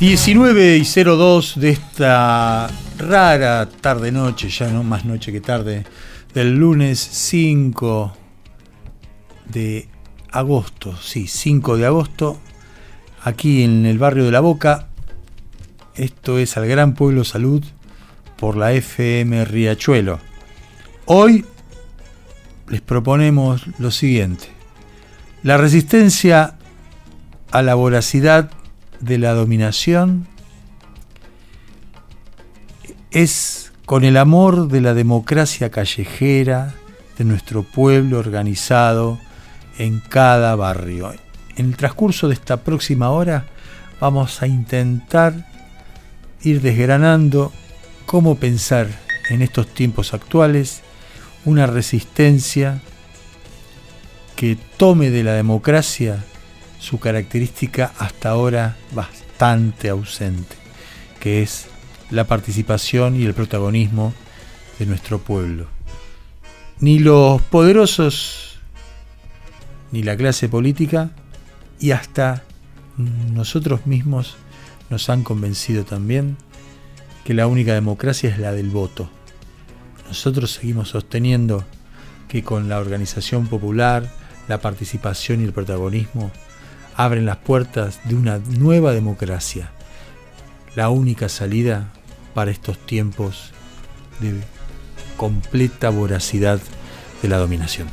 19 y 02 de esta rara tarde-noche, ya no más noche que tarde, del lunes 5 de agosto, sí, 5 de agosto, aquí en el barrio de La Boca. Esto es al Gran Pueblo Salud por la FM Riachuelo. Hoy les proponemos lo siguiente. La resistencia a la voracidad de la dominación es con el amor de la democracia callejera, de nuestro pueblo organizado en cada barrio. En el transcurso de esta próxima hora vamos a intentar ir desgranando cómo pensar en estos tiempos actuales una resistencia que tome de la democracia su característica hasta ahora bastante ausente, que es la participación y el protagonismo de nuestro pueblo. Ni los poderosos, ni la clase política, y hasta nosotros mismos nos han convencido también que la única democracia es la del voto. Nosotros seguimos sosteniendo que con la organización popular, la participación y el protagonismo abren las puertas de una nueva democracia, la única salida para estos tiempos de completa voracidad de la dominación.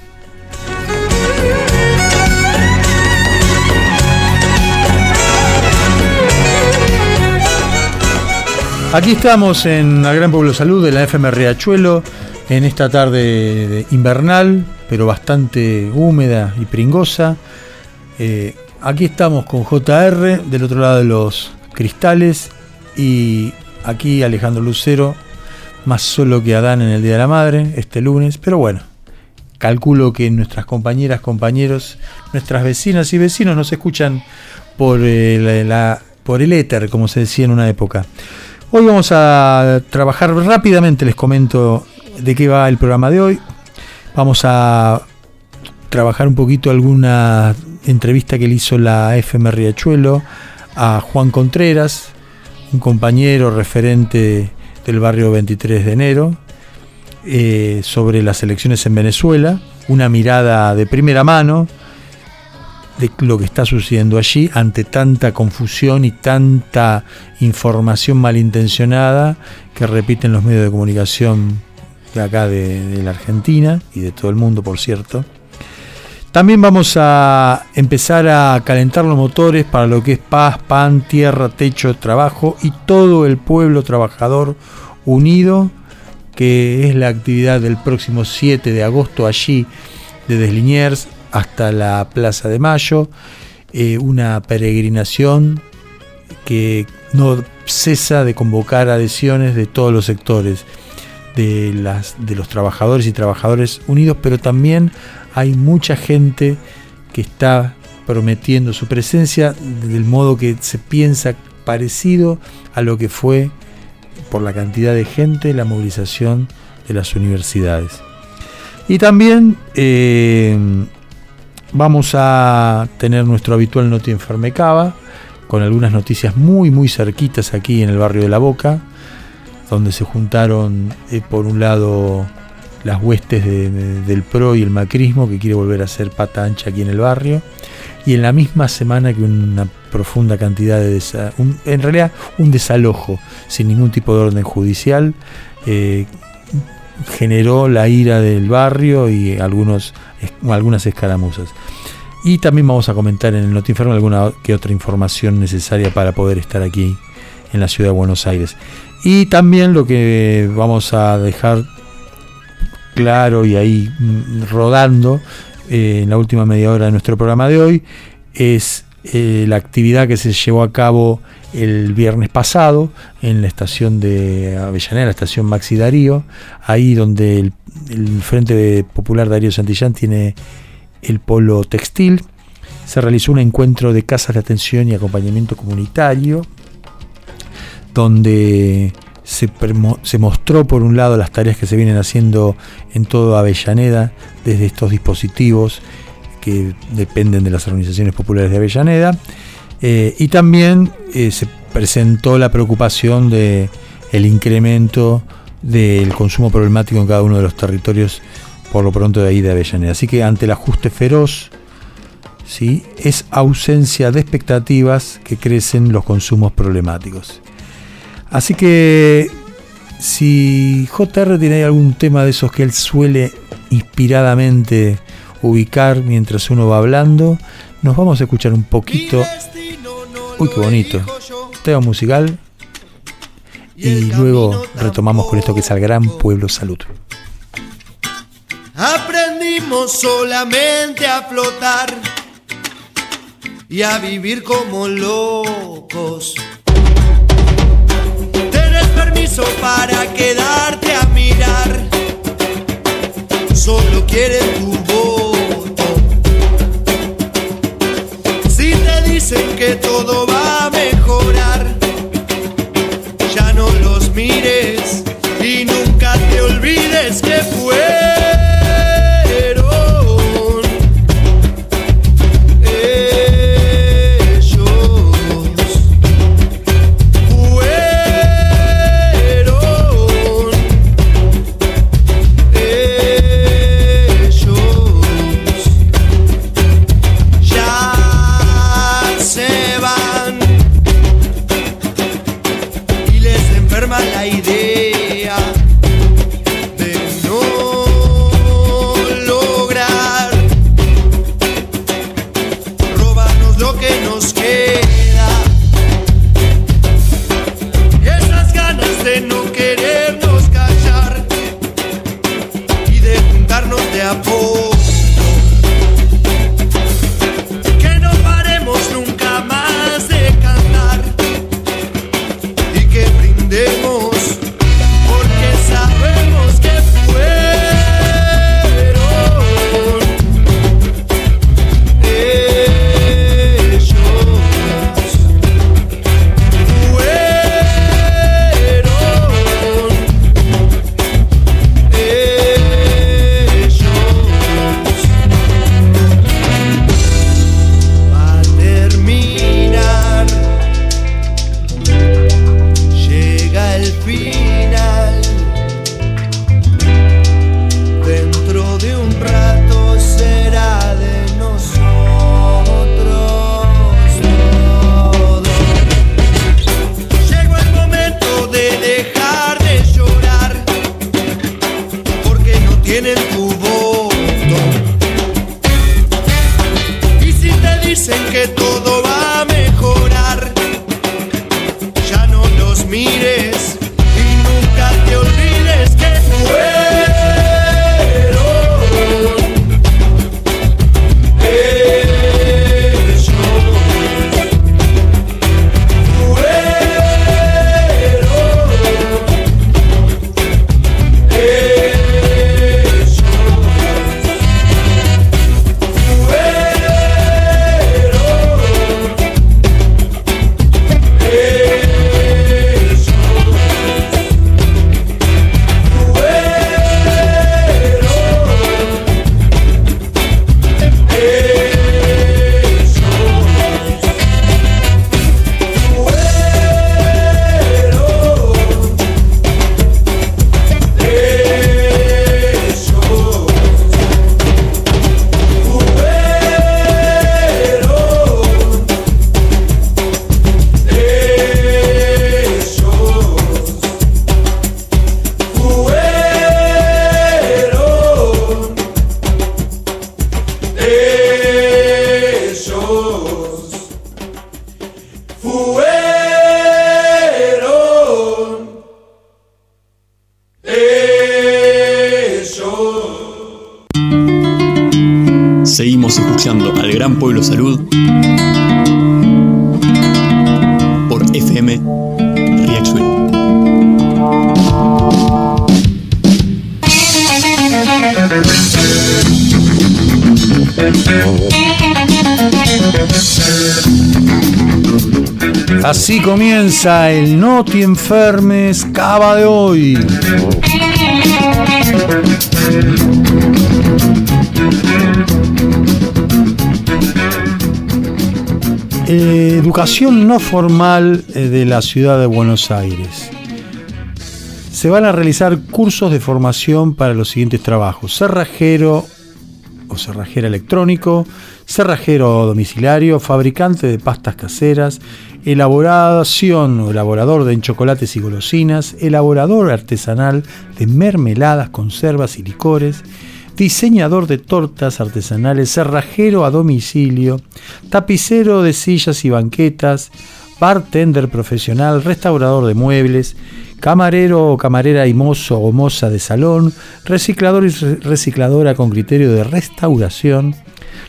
Aquí estamos en el Gran Pueblo Salud de la FM Riachuelo en esta tarde invernal, pero bastante húmeda y pringosa. Eh, Aquí estamos con JR del otro lado de los cristales y aquí Alejandro Lucero, más solo que Adán en el Día de la Madre, este lunes, pero bueno, calculo que nuestras compañeras, compañeros, nuestras vecinas y vecinos nos escuchan por, el, eh, por el éter, como se decía en una época. Hoy vamos a trabajar rápidamente, les comento de qué va el programa de hoy. Vamos a trabajar un poquito algunas entrevista que le hizo la FM Riachuelo a Juan Contreras, un compañero referente del barrio 23 de enero, eh, sobre las elecciones en Venezuela, una mirada de primera mano de lo que está sucediendo allí ante tanta confusión y tanta información malintencionada que repiten los medios de comunicación de acá de la Argentina y de todo el mundo, por cierto. También vamos a empezar a calentar los motores para lo que es paz, pan, tierra, techo, trabajo y todo el pueblo trabajador unido, que es la actividad del próximo 7 de agosto allí de Desliniers hasta la Plaza de Mayo, eh, una peregrinación que no cesa de convocar adhesiones de todos los sectores de, las, de los trabajadores y trabajadores unidos, pero también hay mucha gente que está prometiendo su presencia del modo que se piensa parecido a lo que fue por la cantidad de gente la movilización de las universidades. Y también eh, vamos a tener nuestro habitual Noti Enfermecaba, con algunas noticias muy muy cerquitas aquí en el barrio de La Boca, donde se juntaron eh, por un lado las huestes del PRO y el macrismo que quiere volver a ser pata ancha aquí en el barrio. Y en la misma semana que una profunda cantidad de... en realidad un desalojo sin ningún tipo de orden judicial eh, generó la ira del barrio y algunos, algunas escaramuzas. Y también vamos a comentar en el Notifermo alguna que otra información necesaria para poder estar aquí en la ciudad de Buenos Aires. Y también lo que vamos a dejar claro y ahí mm, rodando eh, en la última media hora de nuestro programa de hoy es eh, la actividad que se llevó a cabo el viernes pasado en la estación de Avellaneda, la estación Maxi Darío, ahí donde el, Frente Popular Darío Santillán tiene el polo textil. Se realizó un encuentro de casas de atención y acompañamiento comunitario, donde se, mostró por un lado las tareas que se vienen haciendo en toda Avellaneda desde estos dispositivos que dependen de las organizaciones populares de Avellaneda Eh, y también eh, se presentó la preocupación de el incremento del consumo problemático en cada uno de los territorios, por lo pronto de ahí de Avellaneda. Así que ante el ajuste feroz, ¿sí? es ausencia de expectativas que crecen los consumos problemáticos. Así que si JR tiene algún tema de esos que él suele inspiradamente ubicar mientras uno va hablando, nos vamos a escuchar un poquito. Uy, qué bonito. Tema musical. Y luego retomamos con esto que es al Gran Pueblo Salud. Aprendimos solamente a flotar y a vivir como locos para quedarte a mirar. Solo quiere tu voto. Si te dicen que todo va a mejorar, Seguimos escuchando al Gran Pueblo Salud Así comienza el No te enfermes cava de hoy. Eh, educación no formal eh, de la ciudad de Buenos Aires. Se van a realizar cursos de formación para los siguientes trabajos. Cerrajero o cerrajera electrónico, cerrajero domiciliario, fabricante de pastas caseras, elaboración o elaborador de chocolates y golosinas, elaborador artesanal de mermeladas, conservas y licores, diseñador de tortas artesanales, cerrajero a domicilio, tapicero de sillas y banquetas, bartender profesional, restaurador de muebles, camarero o camarera y mozo o moza de salón, reciclador y recicladora con criterio de restauración,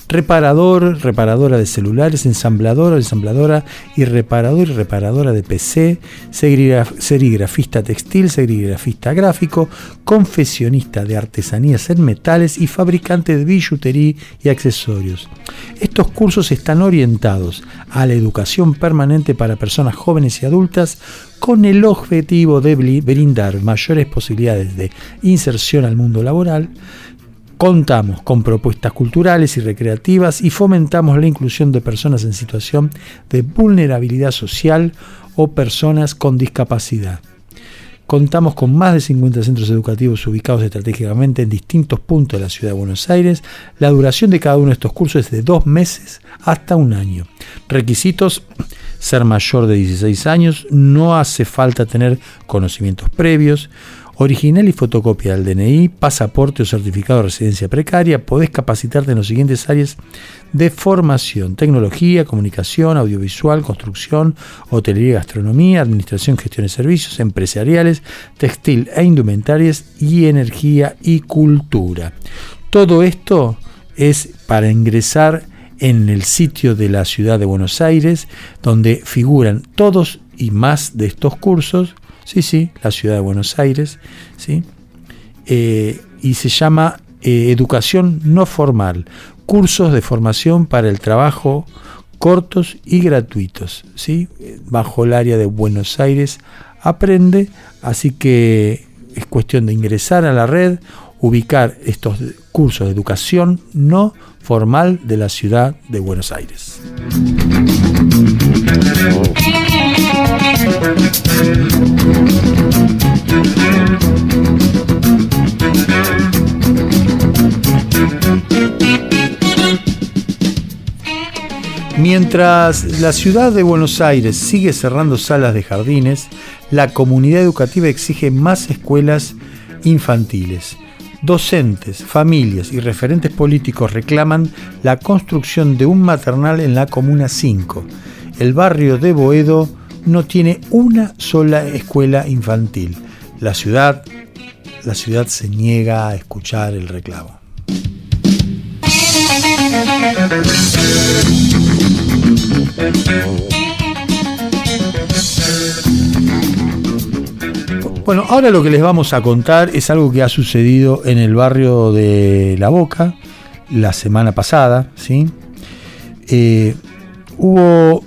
reparador, reparadora de celulares, ensamblador o ensambladora y reparador y reparadora de PC, serigrafista textil, serigrafista gráfico, confesionista de artesanías en metales y fabricante de billutería y accesorios. Estos cursos están orientados a la educación permanente para personas jóvenes y adultas con el objetivo de brindar mayores posibilidades de inserción al mundo laboral, Contamos con propuestas culturales y recreativas y fomentamos la inclusión de personas en situación de vulnerabilidad social o personas con discapacidad. Contamos con más de 50 centros educativos ubicados estratégicamente en distintos puntos de la ciudad de Buenos Aires. La duración de cada uno de estos cursos es de dos meses hasta un año. Requisitos, ser mayor de 16 años, no hace falta tener conocimientos previos, original y fotocopia del DNI, pasaporte o certificado de residencia precaria. Podés capacitarte en las siguientes áreas de formación, tecnología, comunicación, audiovisual, construcción, hotelería, gastronomía, administración, gestión de servicios, empresariales, textil e indumentarias y energía y cultura. Todo esto es para ingresar en el sitio de la ciudad de Buenos Aires, donde figuran todos y más de estos cursos Sí, sí, la ciudad de Buenos Aires, ¿sí? Eh, y se llama eh, Educación No Formal, cursos de formación para el trabajo cortos y gratuitos, ¿sí? bajo el área de Buenos Aires aprende, así que es cuestión de ingresar a la red, ubicar estos cursos de educación no formal de la ciudad de Buenos Aires. Mientras la ciudad de Buenos Aires sigue cerrando salas de jardines, la comunidad educativa exige más escuelas infantiles. Docentes, familias y referentes políticos reclaman la construcción de un maternal en la Comuna 5. El barrio de Boedo no tiene una sola escuela infantil. La ciudad, la ciudad se niega a escuchar el reclamo. Bueno, ahora lo que les vamos a contar es algo que ha sucedido en el barrio de La Boca la semana pasada, ¿sí? Eh, hubo,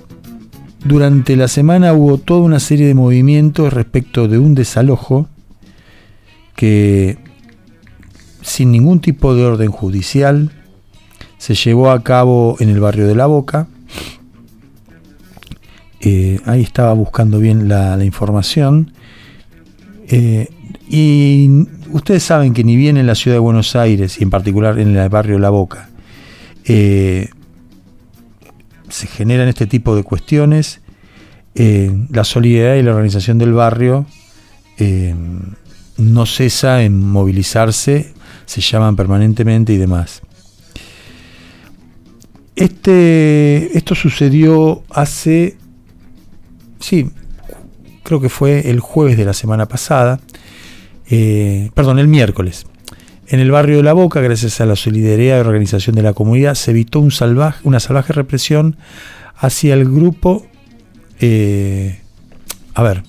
durante la semana hubo toda una serie de movimientos respecto de un desalojo que sin ningún tipo de orden judicial se llevó a cabo en el barrio de La Boca. Eh, ahí estaba buscando bien la información. Eh, y ustedes saben que ni bien en la ciudad de Buenos Aires, y en particular en el barrio La Boca, eh, se generan este tipo de cuestiones, eh, la solidaridad y la organización del barrio no cesa en movilizarse, se llaman permanentemente y demás. Este, esto sucedió hace, sí, creo que fue el jueves de la semana pasada, eh, perdón, el miércoles. En el barrio de La Boca, gracias a la solidaridad y organización de la comunidad, se evitó una salvaje represión hacia el grupo. Eh, a ver,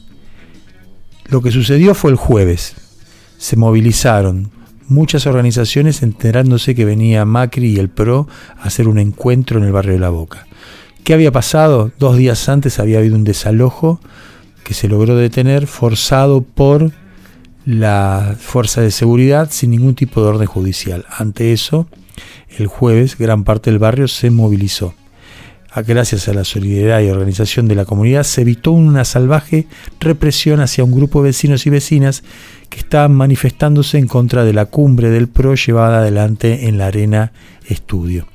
lo que sucedió fue el jueves. Se movilizaron muchas organizaciones enterándose que venía Macri y el PRO a hacer un encuentro en el barrio de La Boca. ¿Qué había pasado? Dos días antes había habido un desalojo que se logró detener forzado por la fuerza de seguridad sin ningún tipo de orden judicial. Ante eso, el jueves gran parte del barrio se movilizó. gracias a la solidaridad y organización de la comunidad, se evitó una salvaje represión hacia un grupo de vecinos y vecinas que estaban manifestándose en contra de la cumbre del PRO llevada adelante en la Arena Estudio.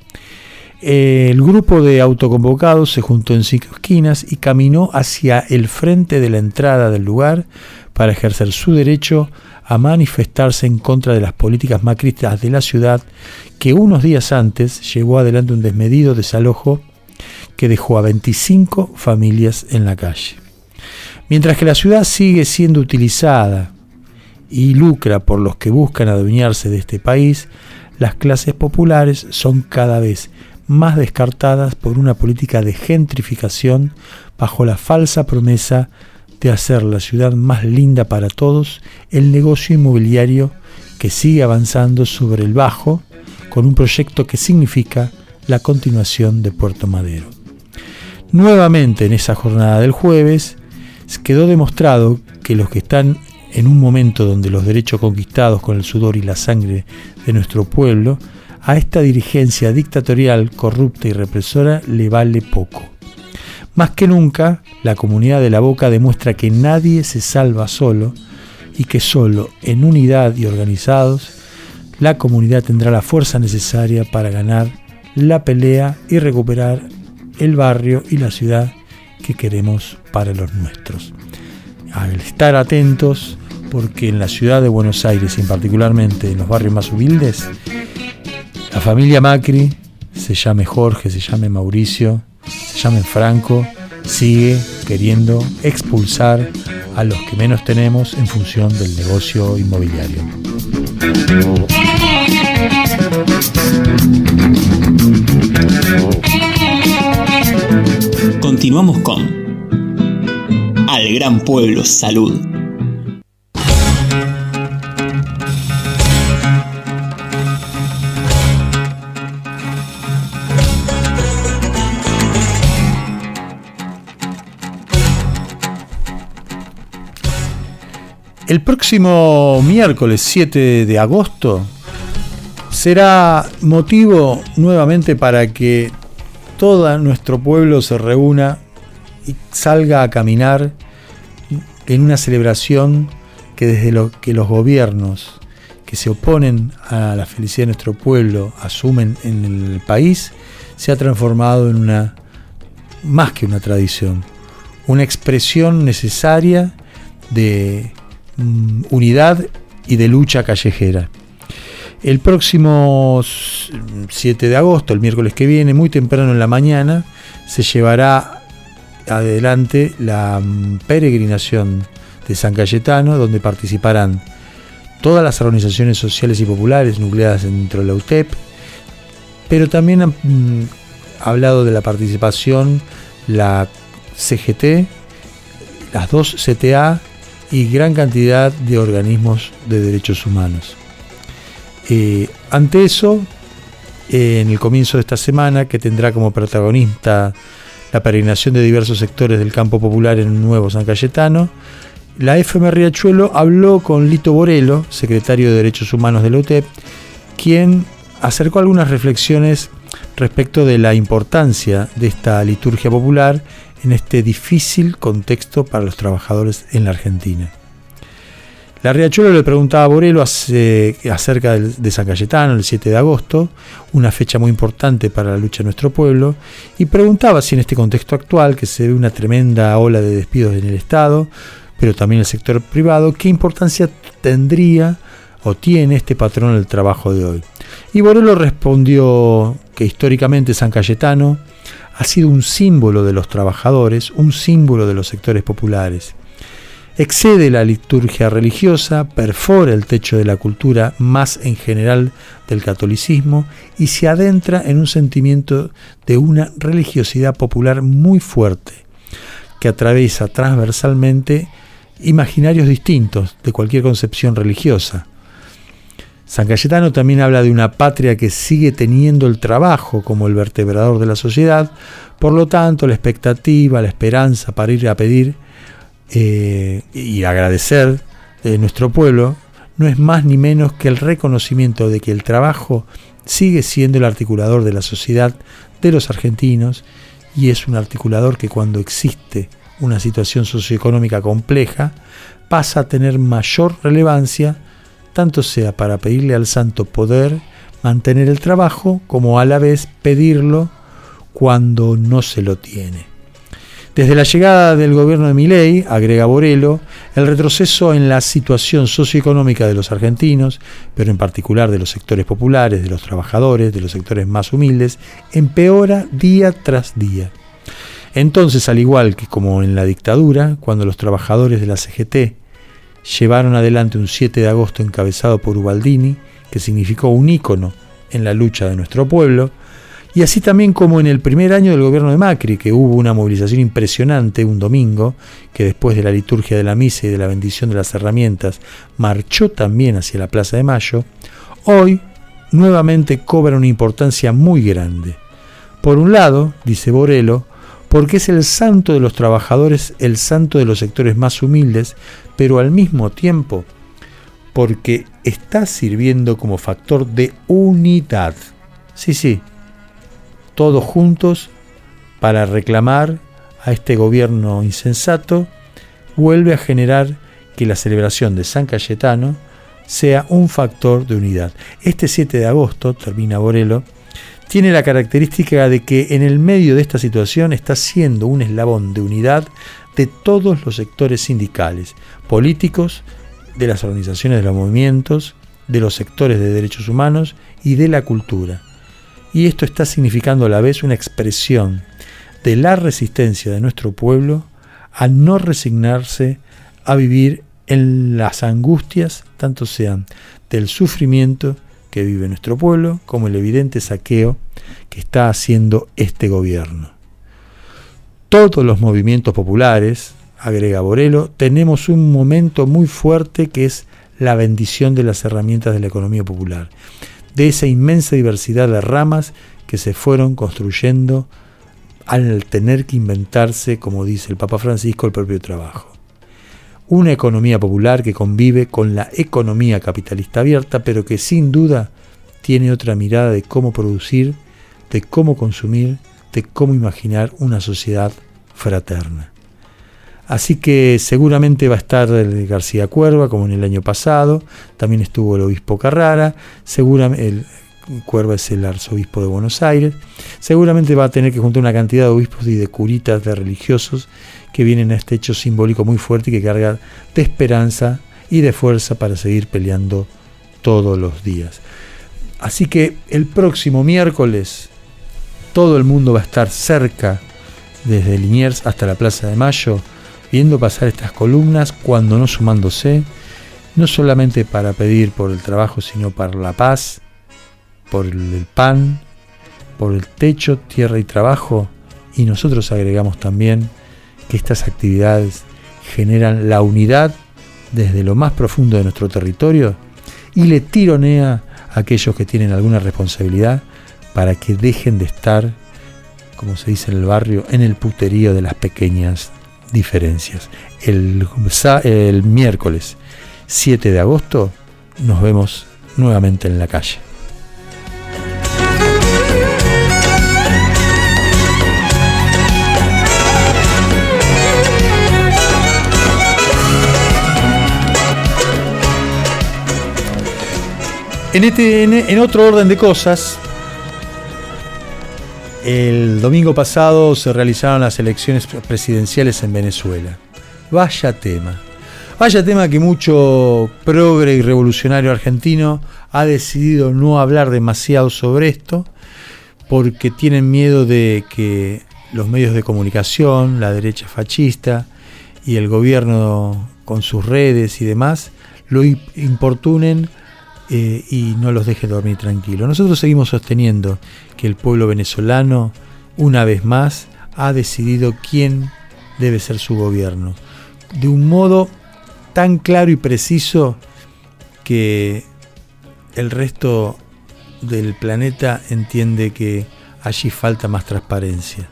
El grupo de autoconvocados se juntó en cinco esquinas y caminó hacia el frente de la entrada del lugar para ejercer su derecho a manifestarse en contra de las políticas macristas de la ciudad que unos días antes llevó adelante un desmedido desalojo que dejó a 25 familias en la calle. Mientras que la ciudad sigue siendo utilizada y lucra por los que buscan adueñarse de este país, las clases populares son cada vez más descartadas por una política de gentrificación bajo la falsa promesa de hacer la ciudad más linda para todos, el negocio inmobiliario que sigue avanzando sobre el bajo con un proyecto que significa la continuación de Puerto Madero. Nuevamente en esa jornada del jueves quedó demostrado que los que están en un momento donde los derechos conquistados con el sudor y la sangre de nuestro pueblo a esta dirigencia dictatorial, corrupta y represora le vale poco. Más que nunca, la comunidad de la Boca demuestra que nadie se salva solo y que solo en unidad y organizados, la comunidad tendrá la fuerza necesaria para ganar la pelea y recuperar el barrio y la ciudad que queremos para los nuestros. Al estar atentos, porque en la ciudad de Buenos Aires, y particularmente en los barrios más humildes, la familia Macri, se llame Jorge, se llame Mauricio, se llame Franco, sigue queriendo expulsar a los que menos tenemos en función del negocio inmobiliario. Continuamos con Al Gran Pueblo Salud. El próximo miércoles 7 de agosto será motivo nuevamente para que todo nuestro pueblo se reúna y salga a caminar en una celebración que desde lo que los gobiernos que se oponen a la felicidad de nuestro pueblo asumen en el país, se ha transformado en una más que una tradición, una expresión necesaria de Mm, unidad y de lucha callejera. El próximo 7 de agosto, el miércoles que viene, muy temprano en la mañana, se llevará adelante la mm, peregrinación de San Cayetano, donde participarán todas las organizaciones sociales y populares nucleadas dentro de la UTEP, pero también han mm, hablado de la participación la CGT, las dos CTA y gran cantidad de organismos de derechos humanos. Eh, ante eso, en el comienzo de esta semana, que tendrá como protagonista la peregrinación de diversos sectores del campo popular en nuevo San Cayetano, la FM Riachuelo habló con Lito Borelo, secretario de Derechos Humanos de la UTEP, quien acercó algunas reflexiones respecto de la importancia de esta liturgia popular en este difícil contexto para los trabajadores en la Argentina. La Riachuelo le preguntaba a Borelo acerca de San Cayetano, el 7 de agosto, una fecha muy importante para la lucha de nuestro pueblo, y preguntaba si en este contexto actual, que se ve una tremenda ola de despidos en el Estado, pero también en el sector privado, qué importancia tendría o tiene este patrón del trabajo de hoy. Y Borelo respondió que históricamente San Cayetano ha sido un símbolo de los trabajadores, un símbolo de los sectores populares. Excede la liturgia religiosa, perfora el techo de la cultura más en general del catolicismo y se adentra en un sentimiento de una religiosidad popular muy fuerte, que atraviesa transversalmente imaginarios distintos de cualquier concepción religiosa, San Cayetano también habla de una patria que sigue teniendo el trabajo como el vertebrador de la sociedad, por lo tanto la expectativa, la esperanza para ir a pedir eh, y agradecer de nuestro pueblo no es más ni menos que el reconocimiento de que el trabajo sigue siendo el articulador de la sociedad de los argentinos y es un articulador que cuando existe una situación socioeconómica compleja pasa a tener mayor relevancia, tanto sea para pedirle al santo poder mantener el trabajo como a la vez pedirlo cuando no se lo tiene. Desde la llegada del gobierno de Milei, agrega Borello, el retroceso en la situación socioeconómica de los argentinos, pero en particular de los sectores populares, de los trabajadores, de los sectores más humildes, empeora día tras día. Entonces, al igual que como en la dictadura, cuando los trabajadores de la CGT llevaron adelante un 7 de agosto encabezado por Ubaldini, que significó un ícono en la lucha de nuestro pueblo, y así también como en el primer año del gobierno de Macri, que hubo una movilización impresionante un domingo, que después de la liturgia de la misa y de la bendición de las herramientas, marchó también hacia la Plaza de Mayo, hoy nuevamente cobra una importancia muy grande. Por un lado, dice Borello, porque es el santo de los trabajadores, el santo de los sectores más humildes, pero al mismo tiempo porque está sirviendo como factor de unidad. Sí, sí, todos juntos para reclamar a este gobierno insensato, vuelve a generar que la celebración de San Cayetano sea un factor de unidad. Este 7 de agosto, termina Borello, tiene la característica de que en el medio de esta situación está siendo un eslabón de unidad de todos los sectores sindicales, políticos, de las organizaciones de los movimientos, de los sectores de derechos humanos y de la cultura. Y esto está significando a la vez una expresión de la resistencia de nuestro pueblo a no resignarse a vivir en las angustias, tanto sean del sufrimiento que vive nuestro pueblo, como el evidente saqueo que está haciendo este gobierno. Todos los movimientos populares, agrega Borello, tenemos un momento muy fuerte que es la bendición de las herramientas de la economía popular de esa inmensa diversidad de ramas que se fueron construyendo al tener que inventarse, como dice el Papa Francisco, el propio trabajo. Una economía popular que convive con la economía capitalista abierta, pero que sin duda tiene otra mirada de cómo producir, de cómo consumir, de cómo imaginar una sociedad fraterna. Así que seguramente va a estar García Cuerva, como en el año pasado. También estuvo el obispo Carrara. Seguramente el Cuerva es el arzobispo de Buenos Aires. Seguramente va a tener que juntar una cantidad de obispos y de curitas, de religiosos, que vienen a este hecho simbólico muy fuerte y que carga de esperanza y de fuerza para seguir peleando todos los días. Así que el próximo miércoles todo el mundo va a estar cerca, desde Liniers hasta la Plaza de Mayo, viendo pasar estas columnas cuando no sumándose, no solamente para pedir por el trabajo, sino para la paz, por el pan, por el techo, tierra y trabajo, y nosotros agregamos también que estas actividades generan la unidad desde lo más profundo de nuestro territorio y le tironea a aquellos que tienen alguna responsabilidad para que dejen de estar, como se dice en el barrio, en el puterío de las pequeñas diferencias. El, miércoles 7 de agosto nos vemos nuevamente en la calle. En, este, en otro orden de cosas, el domingo pasado se realizaron las elecciones presidenciales en Venezuela. Vaya tema. Vaya tema que mucho progre y revolucionario argentino ha decidido no hablar demasiado sobre esto porque tienen miedo de que los medios de comunicación, la derecha fascista y el gobierno con sus redes y demás lo importunen eh, y no los deje dormir tranquilo. Nosotros seguimos sosteniendo que el pueblo venezolano, una vez más, ha decidido quién debe ser su gobierno. De un modo tan claro y preciso que el resto del planeta entiende que allí falta más transparencia.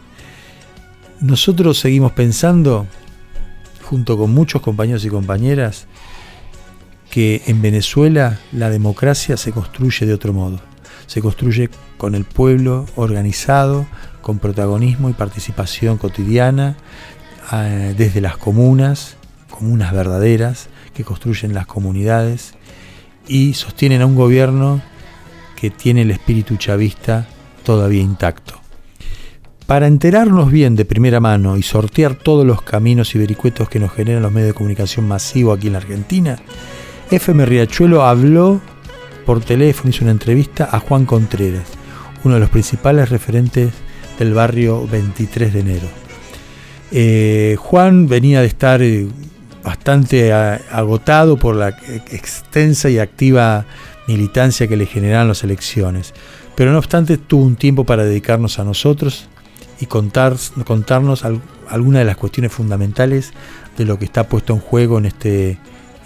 Nosotros seguimos pensando, junto con muchos compañeros y compañeras, que en Venezuela la democracia se construye de otro modo. se construye con el pueblo organizado, con protagonismo y participación cotidiana, eh, desde las comunas, comunas verdaderas, que construyen las comunidades y sostienen a un gobierno que tiene el espíritu chavista todavía intacto. Para enterarnos bien de primera mano y sortear todos los caminos y vericuetos que nos generan los medios de comunicación masivo aquí en la Argentina, FM Riachuelo habló por teléfono, hizo una entrevista a Juan Contreras, uno de los principales referentes del barrio 23 de enero. Eh, Juan venía de estar eh, bastante agotado por la extensa y activa militancia que le generaron las elecciones, pero no obstante tuvo un tiempo para dedicarnos a nosotros y contar, contarnos algunas de las cuestiones fundamentales de lo que está puesto en juego en, este,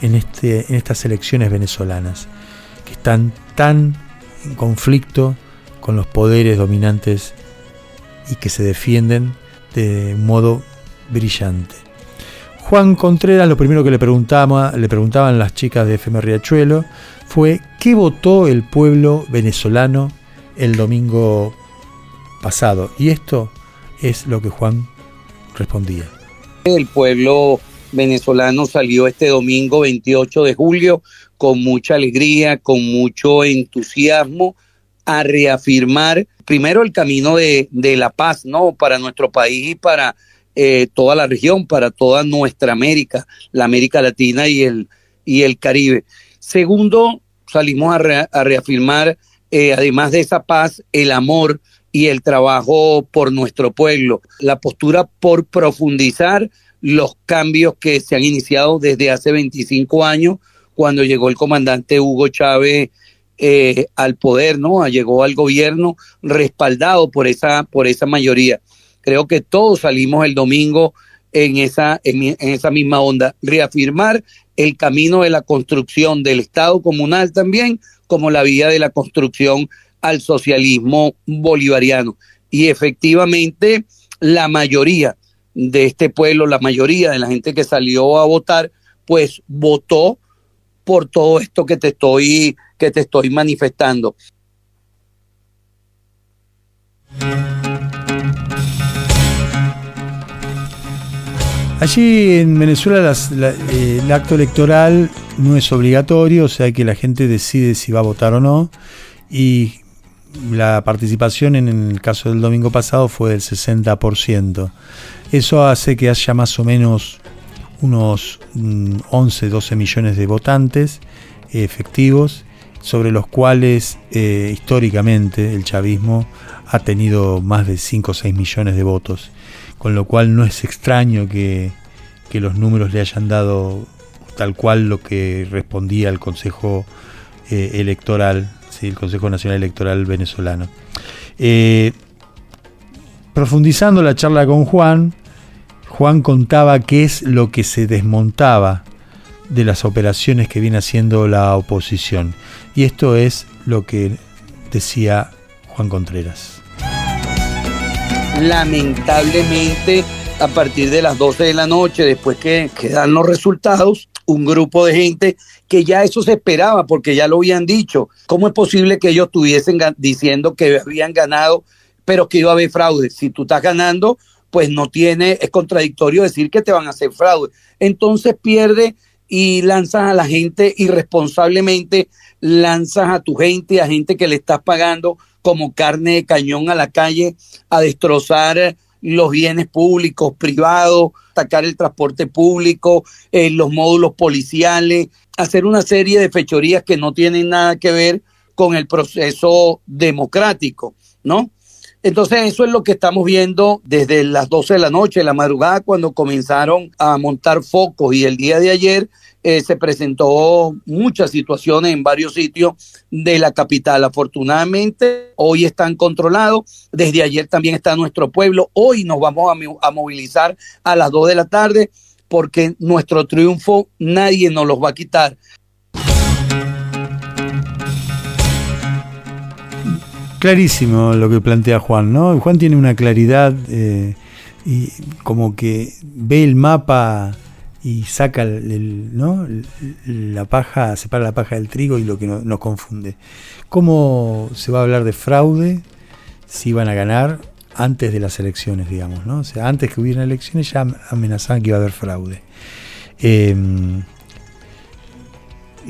en, este, en estas elecciones venezolanas, que están tan en conflicto con los poderes dominantes y que se defienden de modo brillante. Juan Contreras, lo primero que le, preguntaba, le preguntaban las chicas de FM Riachuelo fue ¿qué votó el pueblo venezolano el domingo pasado? Y esto es lo que Juan respondía. El pueblo venezolano salió este domingo 28 de julio con mucha alegría, con mucho entusiasmo a reafirmar primero el camino de, de la paz, ¿no? Para nuestro país y para eh, toda la región, para toda nuestra América, la América Latina y el, y el Caribe. Segundo, salimos a, reafirmar, eh, además de esa paz, el amor y el trabajo por nuestro pueblo, la postura por profundizar los cambios que se han iniciado desde hace 25 años, cuando llegó el comandante Hugo Chávez eh, al poder, ¿no? Llegó al gobierno respaldado por esa, por esa mayoría. Creo que todos salimos el domingo en esa, en, esa misma onda, reafirmar el camino de la construcción del Estado comunal también como la vía de la construcción al socialismo bolivariano. Y efectivamente, la mayoría de este pueblo, la mayoría de la gente que salió a votar, pues votó por todo esto que te estoy, que te estoy manifestando. Allí en Venezuela eh, el acto electoral no es obligatorio, o sea que la gente decide si va a votar o no. Y la participación en el caso del domingo pasado fue del 60%. Eso hace que haya más o menos unos 11, mm, 12 millones de votantes efectivos, sobre los cuales eh, históricamente el chavismo ha tenido más de 5 o 6 millones de votos con lo cual no es extraño que, los números le hayan dado tal cual lo que respondía el Consejo eh, Electoral, el Consejo Nacional Electoral venezolano. Eh, profundizando la charla con Juan, Juan contaba qué es lo que se desmontaba de las operaciones que viene haciendo la oposición. Y esto es lo que decía Juan Contreras lamentablemente a partir de las 12 de la noche, después que, dan los resultados, un grupo de gente que ya eso se esperaba porque ya lo habían dicho. ¿Cómo es posible que ellos estuviesen diciendo que habían ganado, pero que iba a haber fraude? Si tú estás ganando, pues no tiene, es contradictorio decir que te van a hacer fraude. Entonces pierde y lanzas a la gente irresponsablemente, lanzas a tu gente, a gente que le estás pagando como carne de cañón a la calle a destrozar los bienes públicos, privados, atacar el transporte público, eh, los módulos policiales, hacer una serie de fechorías que no tienen nada que ver con el proceso democrático, ¿no? Entonces eso es lo que estamos viendo desde las 12 de la noche, la madrugada, cuando comenzaron a montar focos y el día de ayer eh, se presentó muchas situaciones en varios sitios de la capital. Afortunadamente, hoy están controlados. Desde ayer también está nuestro pueblo. Hoy nos vamos a, a movilizar a las 2 de la tarde porque nuestro triunfo nadie nos los va a quitar. Clarísimo lo que plantea Juan, ¿no? Juan tiene una claridad eh, y como que ve el mapa y saca ¿no? la paja, separa la paja del trigo y lo que nos confunde. ¿Cómo se va a hablar de fraude si van a ganar antes de las elecciones, digamos? ¿no? O sea, antes que hubieran elecciones ya amenazaban que iba a haber fraude. Em,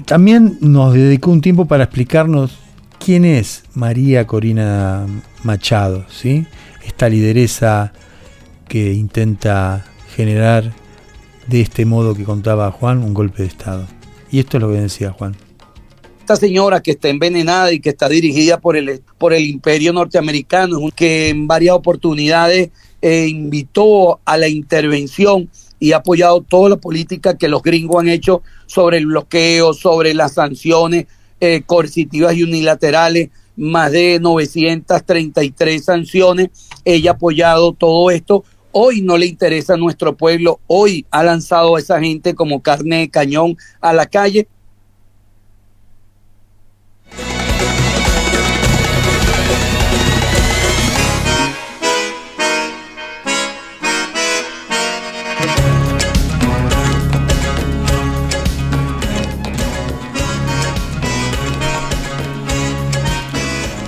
también nos dedicó un tiempo para explicarnos quién es María Corina Machado, ¿sí? esta lideresa que intenta generar de este modo que contaba Juan un golpe de Estado. Y esto es lo que decía Juan. Esta señora que está envenenada y que está dirigida por el, por el imperio norteamericano, que en varias oportunidades eh, invitó a la intervención y ha apoyado toda la política que los gringos han hecho sobre el bloqueo, sobre las sanciones eh, coercitivas y unilaterales, más de 933 sanciones. Ella ha apoyado todo esto. Hoy no le interesa a nuestro pueblo. Hoy ha lanzado a esa gente como carne de cañón a la calle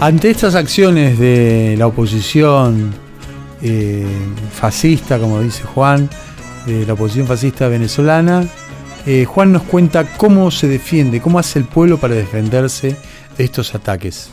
Ante estas acciones de la oposición eh, fascista, como dice Juan, de la oposición fascista venezolana, eh, Juan nos cuenta cómo se defiende, cómo hace el pueblo para defenderse de estos ataques.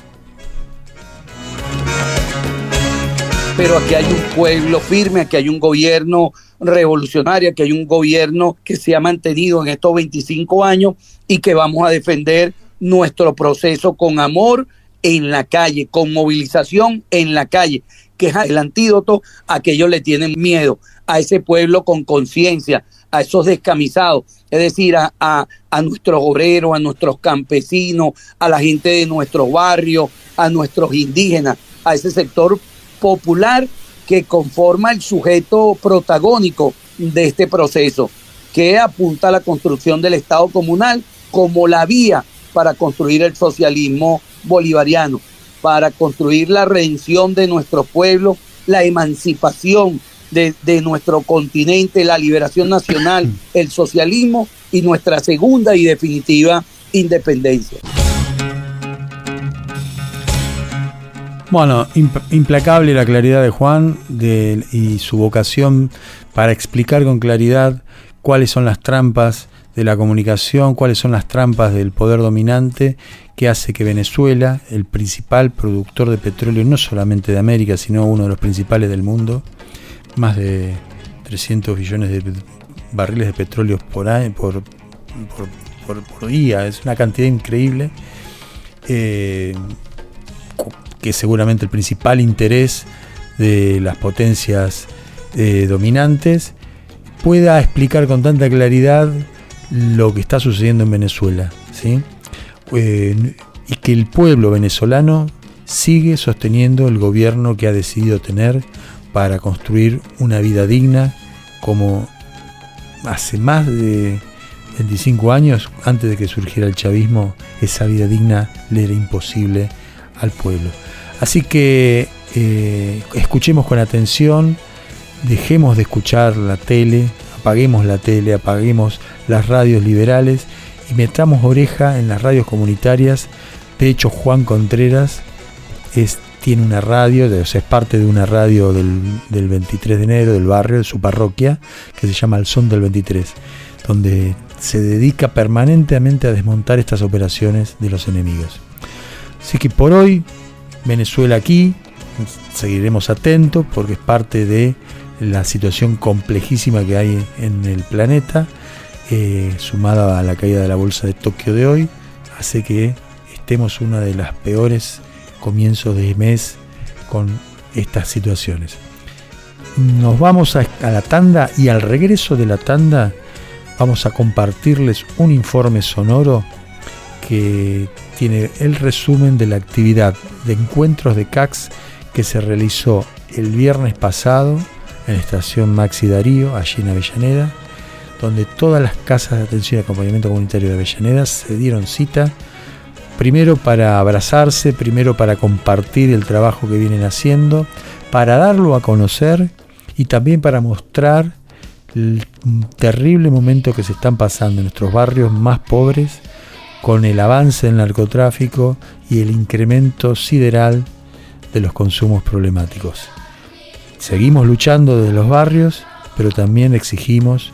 Pero aquí hay un pueblo firme, aquí hay un gobierno revolucionario, aquí hay un gobierno que se ha mantenido en estos 25 años y que vamos a defender nuestro proceso con amor en la calle, con movilización en la calle, que es el antídoto a que ellos le tienen miedo, a ese pueblo con conciencia, a esos descamisados, es decir, a, a, a, nuestros obreros, a nuestros campesinos, a la gente de nuestros barrios, a nuestros indígenas, a ese sector popular que conforma el sujeto protagónico de este proceso, que apunta a la construcción del Estado comunal como la vía para construir el socialismo bolivariano, para construir la redención de nuestro pueblo, la emancipación de, de, nuestro continente, la liberación nacional, el socialismo y nuestra segunda y definitiva independencia. Bueno, implacable la claridad de Juan de, y su vocación para explicar con claridad cuáles son las trampas de la comunicación, cuáles son las trampas del poder dominante que hace que Venezuela, el principal productor de petróleo no solamente de América, sino uno de los principales del mundo, más de 300 billones de barriles de petróleo por, año, por, por, por, día, es una cantidad increíble, eh, que seguramente el principal interés de las potencias eh, dominantes pueda explicar con tanta claridad lo que está sucediendo en Venezuela, ¿sí? Eh, y que el pueblo venezolano sigue sosteniendo el gobierno que ha decidido tener para construir una vida digna como hace más de 25 años, antes de que surgiera el chavismo, esa vida digna le era imposible al pueblo. Así que eh, escuchemos con atención, dejemos de escuchar la tele, apaguemos la tele, apaguemos las radios liberales y metamos oreja en las radios comunitarias. De hecho, Juan Contreras tiene una radio, o sea, es parte de una radio del, del 23 de enero del barrio, de su parroquia, que se llama El Son del 23, donde se dedica permanentemente a desmontar estas operaciones de los enemigos. Así que por hoy, Venezuela aquí, seguiremos atentos porque es parte de la situación complejísima que hay en el planeta, eh, sumada a la caída de la bolsa de Tokio de hoy, hace que estemos una de las peores comienzos de mes con estas situaciones. Nos vamos a, a la tanda y al regreso de la tanda vamos a compartirles un informe sonoro que tiene el resumen de la actividad de encuentros de CAX que se realizó el viernes pasado en la estación Maxi Darío, allí en Avellaneda, donde todas las casas de atención y acompañamiento comunitario de Avellaneda se dieron cita, primero para abrazarse, primero para compartir el trabajo que vienen haciendo, para darlo a conocer y también para mostrar el terrible momento que se están pasando en nuestros barrios más pobres con el avance del narcotráfico y el incremento sideral de los consumos problemáticos. Seguimos luchando desde los barrios, pero también exigimos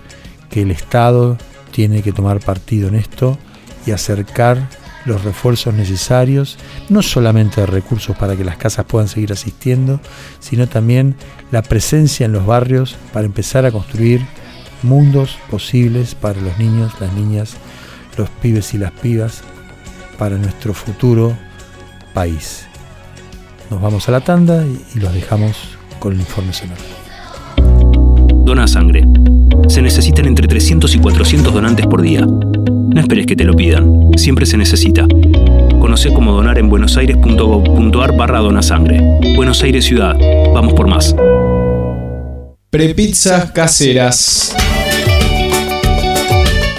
que el Estado tiene que tomar partido en esto y acercar los refuerzos necesarios, no solamente de recursos para que las casas puedan seguir asistiendo, sino también la presencia en los barrios para empezar a construir mundos posibles para los niños, las niñas, los pibes y las pibas, para nuestro futuro país. Nos vamos a la tanda y los dejamos con el informe sonoro. Dona sangre. Se necesitan entre 300 y 400 donantes por día. No esperes que te lo pidan, siempre se necesita. Conoce cómo donar en buenosaires.gov.ar barra donasangre. Buenos Aires Ciudad. Vamos por más. Prepizzas caseras.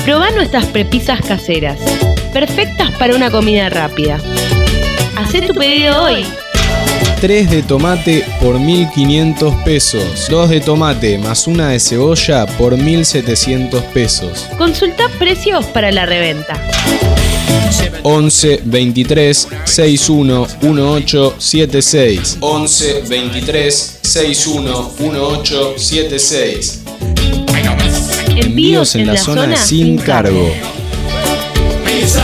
Probá nuestras prepizzas caseras. Perfectas para una comida rápida. Haz tu pedido hoy 3 de tomate por 1500 pesos, 2 de tomate más una de cebolla por 1700 pesos. Consulta precios para la reventa. 11 23 61 18 76 11 23 61 18 76 Envíos en la zona sin cargo. Pisa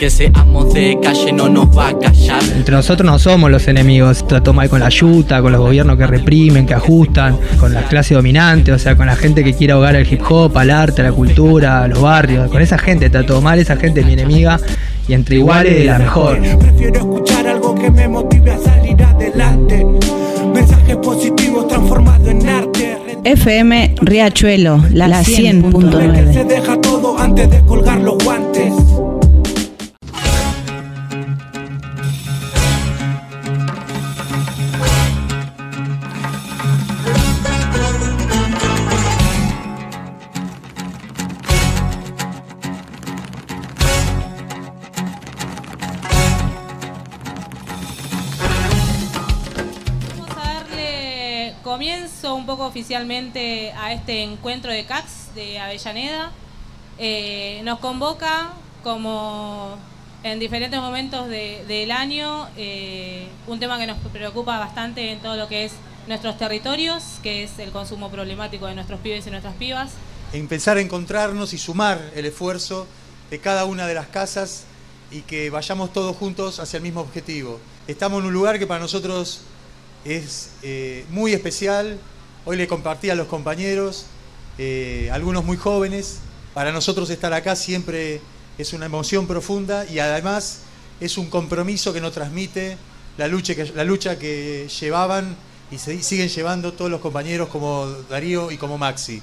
Que seamos de calle no nos va a callar. Entre nosotros no somos los enemigos Trato mal con la ayuda, con los gobiernos que reprimen, que ajustan Con la clase dominante, o sea, con la gente que quiere ahogar el hip hop, al arte, a la cultura, a los barrios. Con esa gente trato mal, esa gente es mi enemiga Y entre iguales la mejor. Prefiero escuchar algo que me motive a salir adelante. Mensajes positivos transformados en arte. FM Riachuelo, la, la 100.9. Se deja todo antes de colgar oficialmente a este encuentro de CAX de Avellaneda. Eh, nos convoca como en diferentes momentos del año eh, un tema que nos preocupa bastante en todo lo que es nuestros territorios, que es el consumo problemático de nuestros pibes y nuestras pibas. Empezar a encontrarnos y sumar el esfuerzo de cada una de las casas y que vayamos todos juntos hacia el mismo objetivo. Estamos en un lugar que para nosotros es eh, muy especial, Hoy le compartí a los compañeros, eh, algunos muy jóvenes. Para nosotros estar acá siempre es una emoción profunda y además es un compromiso que nos transmite la lucha que, la lucha que llevaban y se, siguen llevando todos los compañeros como Darío y como Maxi.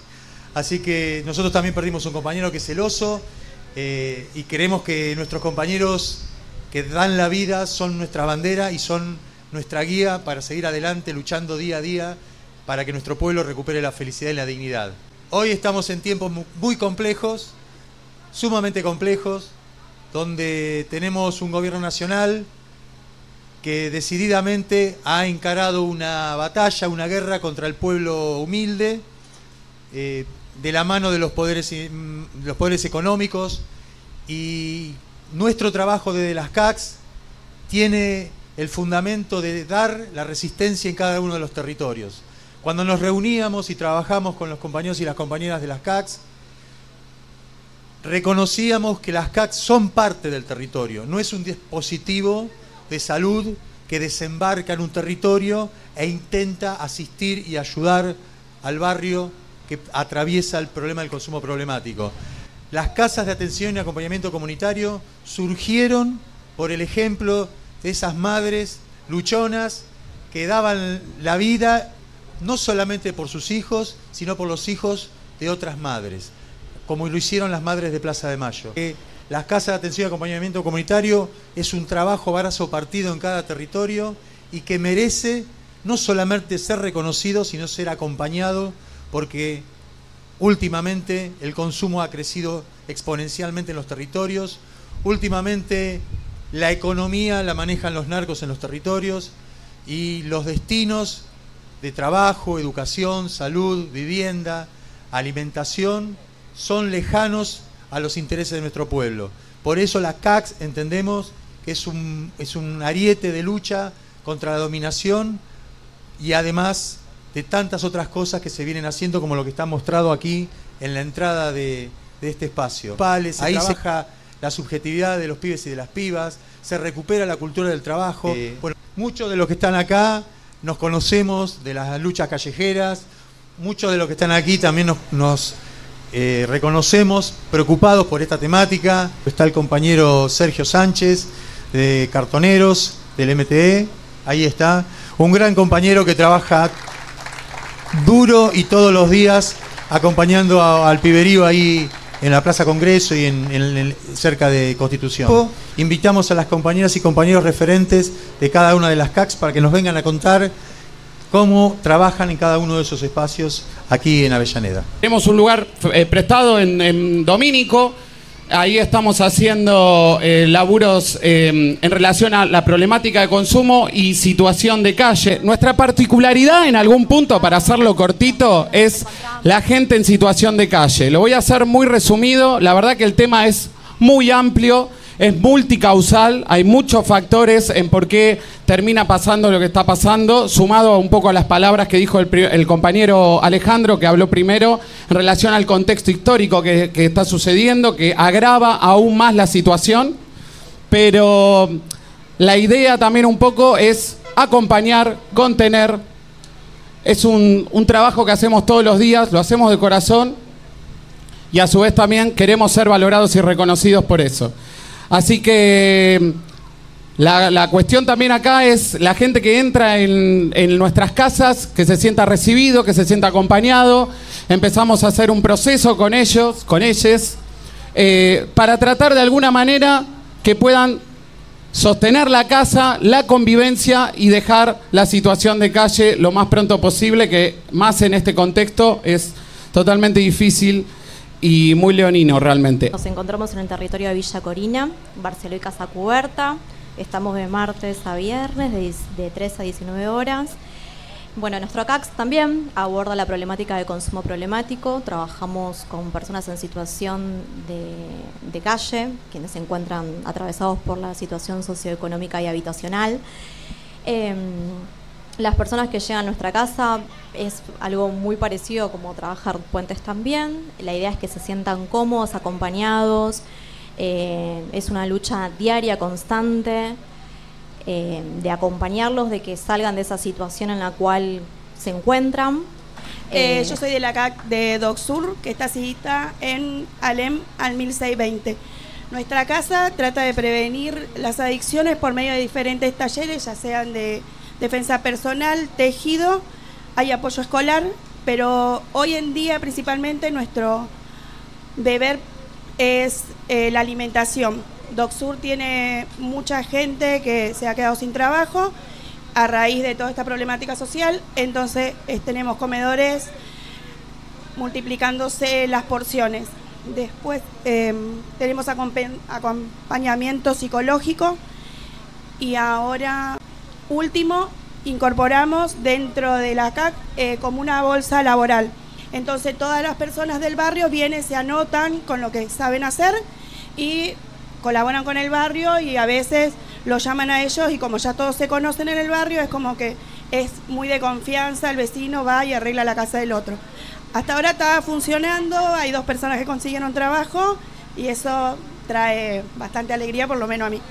Así que nosotros también perdimos un compañero que es celoso eh, y queremos que nuestros compañeros que dan la vida son nuestra bandera y son nuestra guía para seguir adelante luchando día a día para que nuestro pueblo recupere la felicidad y la dignidad. Hoy estamos en tiempos muy complejos, sumamente complejos, donde tenemos un gobierno nacional que decididamente ha encarado una batalla, una guerra contra el pueblo humilde, eh, de la mano de los poderes, mm, los poderes económicos, y nuestro trabajo desde las CACs tiene el fundamento de dar la resistencia en cada uno de los territorios. Cuando nos reuníamos y trabajamos con los compañeros y las compañeras de las CACs, reconocíamos que las CACs son parte del territorio, no es un dispositivo de salud que desembarca en un territorio e intenta asistir y ayudar al barrio que atraviesa el problema del consumo problemático. Las casas de atención y acompañamiento comunitario surgieron por el ejemplo esas madres luchonas que daban la vida no solamente por sus hijos, sino por los hijos de otras madres. como lo hicieron las madres de Plaza de Mayo. Que las casas de atención y acompañamiento comunitario es un trabajo brazo partido en cada territorio y que merece no solamente ser reconocido, sino ser acompañado porque últimamente el consumo ha crecido exponencialmente en los territorios, últimamente la economía la manejan los narcos en los territorios y los destinos de trabajo, educación, salud, vivienda, alimentación son lejanos a los intereses de nuestro pueblo. Por eso la CAX entendemos que es un, es un ariete de lucha contra la dominación y además de tantas otras cosas que se vienen haciendo como lo que está mostrado aquí en la entrada de, de este espacio. Ahí se trabaja la subjetividad de los pibes y de las pibas, se recupera la cultura del trabajo. Bueno, muchos de los que están acá nos conocemos de las luchas callejeras, muchos de los que están aquí también nos, nos eh, reconocemos preocupados por esta temática. Está el compañero Sergio Sánchez de Cartoneros del MTE, ahí está, un gran compañero que trabaja duro y todos los días acompañando a- al piberío ahí en la Plaza Congreso y en, en- en- cerca de Constitución. Invitamos a las compañeras y compañeros referentes de cada una de las CACs para que nos vengan a contar cómo trabajan en cada uno de esos espacios aquí en Avellaneda. Tenemos un lugar eh, prestado en, en Domínico. Ahí estamos haciendo eh, laburos eh, en relación a la problemática de consumo y situación de calle. Nuestra particularidad en algún punto, para hacerlo cortito, es la gente en situación de calle. Lo voy a hacer muy resumido. La verdad que el tema es muy amplio, es multicausal, hay muchos factores en por qué termina pasando lo que está pasando, sumado un poco a las palabras que dijo el, compañero Alejandro, que habló primero, en relación al contexto histórico que, está sucediendo, que agrava aún más la situación, pero la idea también un poco es acompañar, contener, es un trabajo que hacemos todos los días, lo hacemos de corazón y a su vez también queremos ser valorados y reconocidos por eso. Así que la, la cuestión también acá es la gente que entra en, en nuestras casas, que se sienta recibido, que se sienta acompañado. Empezamos a hacer un proceso con ellos, con ellos, eh, para tratar de alguna manera que puedan sostener la casa, la convivencia y dejar la situación de calle lo más pronto posible, que más en este contexto es totalmente difícil y muy leonino realmente. Nos encontramos en el territorio de Villa Corina, Barceló y Casa Cuberta. Estamos de martes a viernes, de, de 3 a 19 horas. Bueno, nuestro CAX también aborda la problemática de consumo problemático. Trabajamos con personas en situación de, de calle, quienes se encuentran atravesados por la situación socioeconómica y habitacional. Em, las personas que llegan a nuestra casa es algo muy parecido como trabajar puentes también. La idea es que se sientan cómodos, acompañados. Eh, es una lucha diaria, constante, eh, de acompañarlos, de que salgan de esa situación en la cual se encuentran. Eh, Eh, yo soy de la CAC de Doc Sur, que está cita en Alem al 1620. Nuestra casa trata de prevenir las adicciones por medio de diferentes talleres, ya sean de defensa personal, tejido, hay apoyo escolar, pero hoy en día principalmente nuestro deber es eh, la alimentación. Doc Sur tiene mucha gente que se ha quedado sin trabajo a raíz de toda esta problemática social, entonces tenemos comedores multiplicándose las porciones. Después eh, tenemos acompa- acompañamiento psicológico y ahora, último, incorporamos dentro de la CAC eh, como una bolsa laboral. Entonces todas las personas del barrio vienen, se anotan con lo que saben hacer y colaboran con el barrio y a veces los llaman a ellos y como ya todos se conocen en el barrio es como que es muy de confianza, el vecino va y arregla la casa del otro. Hasta ahora está funcionando, hay dos personas que consiguieron trabajo y eso trae bastante alegría, por lo menos a mí.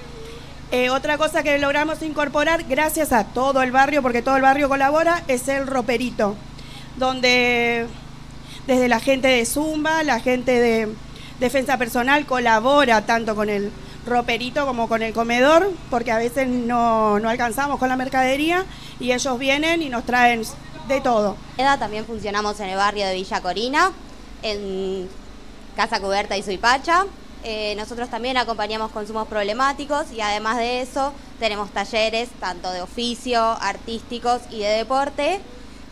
Eh, otra cosa que logramos incorporar, gracias a todo el barrio, porque todo el barrio colabora, es el roperito, donde desde la gente de Zumba, la gente de defensa personal colabora tanto con el roperito como con el comedor, porque a veces no, no alcanzamos con la mercadería y ellos vienen y nos traen de todo. También funcionamos en el barrio de Villa Corina, en Casa Cubierta y Suipacha. Eh, nosotros también acompañamos consumos problemáticos y además de eso tenemos talleres tanto de oficio, artísticos y de deporte.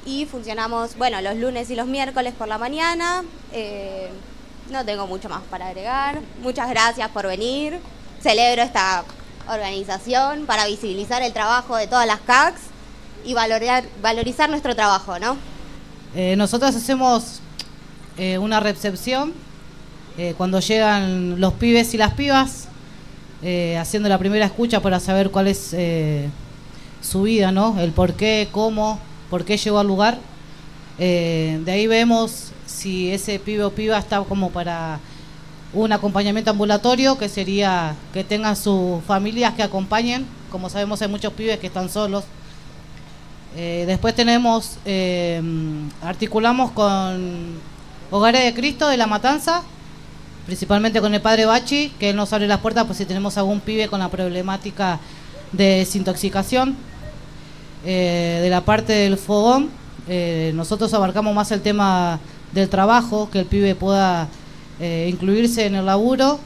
Y funcionamos, bueno, los lunes y los miércoles por la mañana. Eh, no tengo mucho más para agregar. Muchas gracias por venir. Celebro esta organización para visibilizar el trabajo de todas las CACs y valorar, valorizar nuestro trabajo, ¿no? Eh, nosotros hacemos una recepción eh, cuando llegan los pibes y las pibas, eh, haciendo la primera escucha para saber cuál es eh, su vida, ¿no? El por qué, cómo, por qué llegó al lugar. De ahí vemos si ese pibe o piba está como para un acompañamiento ambulatorio, que sería que tengan sus familias que acompañen. Como sabemos hay muchos pibes que están solos. Después tenemos, articulamos con Hogares de Cristo de la Matanza, principalmente con el padre Bachi, que él nos abre las puertas por si tenemos algún pibe con la problemática de desintoxicación. Eh, de la parte del fogón, eh, nosotros abarcamos más el tema del trabajo, que el pibe pueda eh, incluirse en el laburo,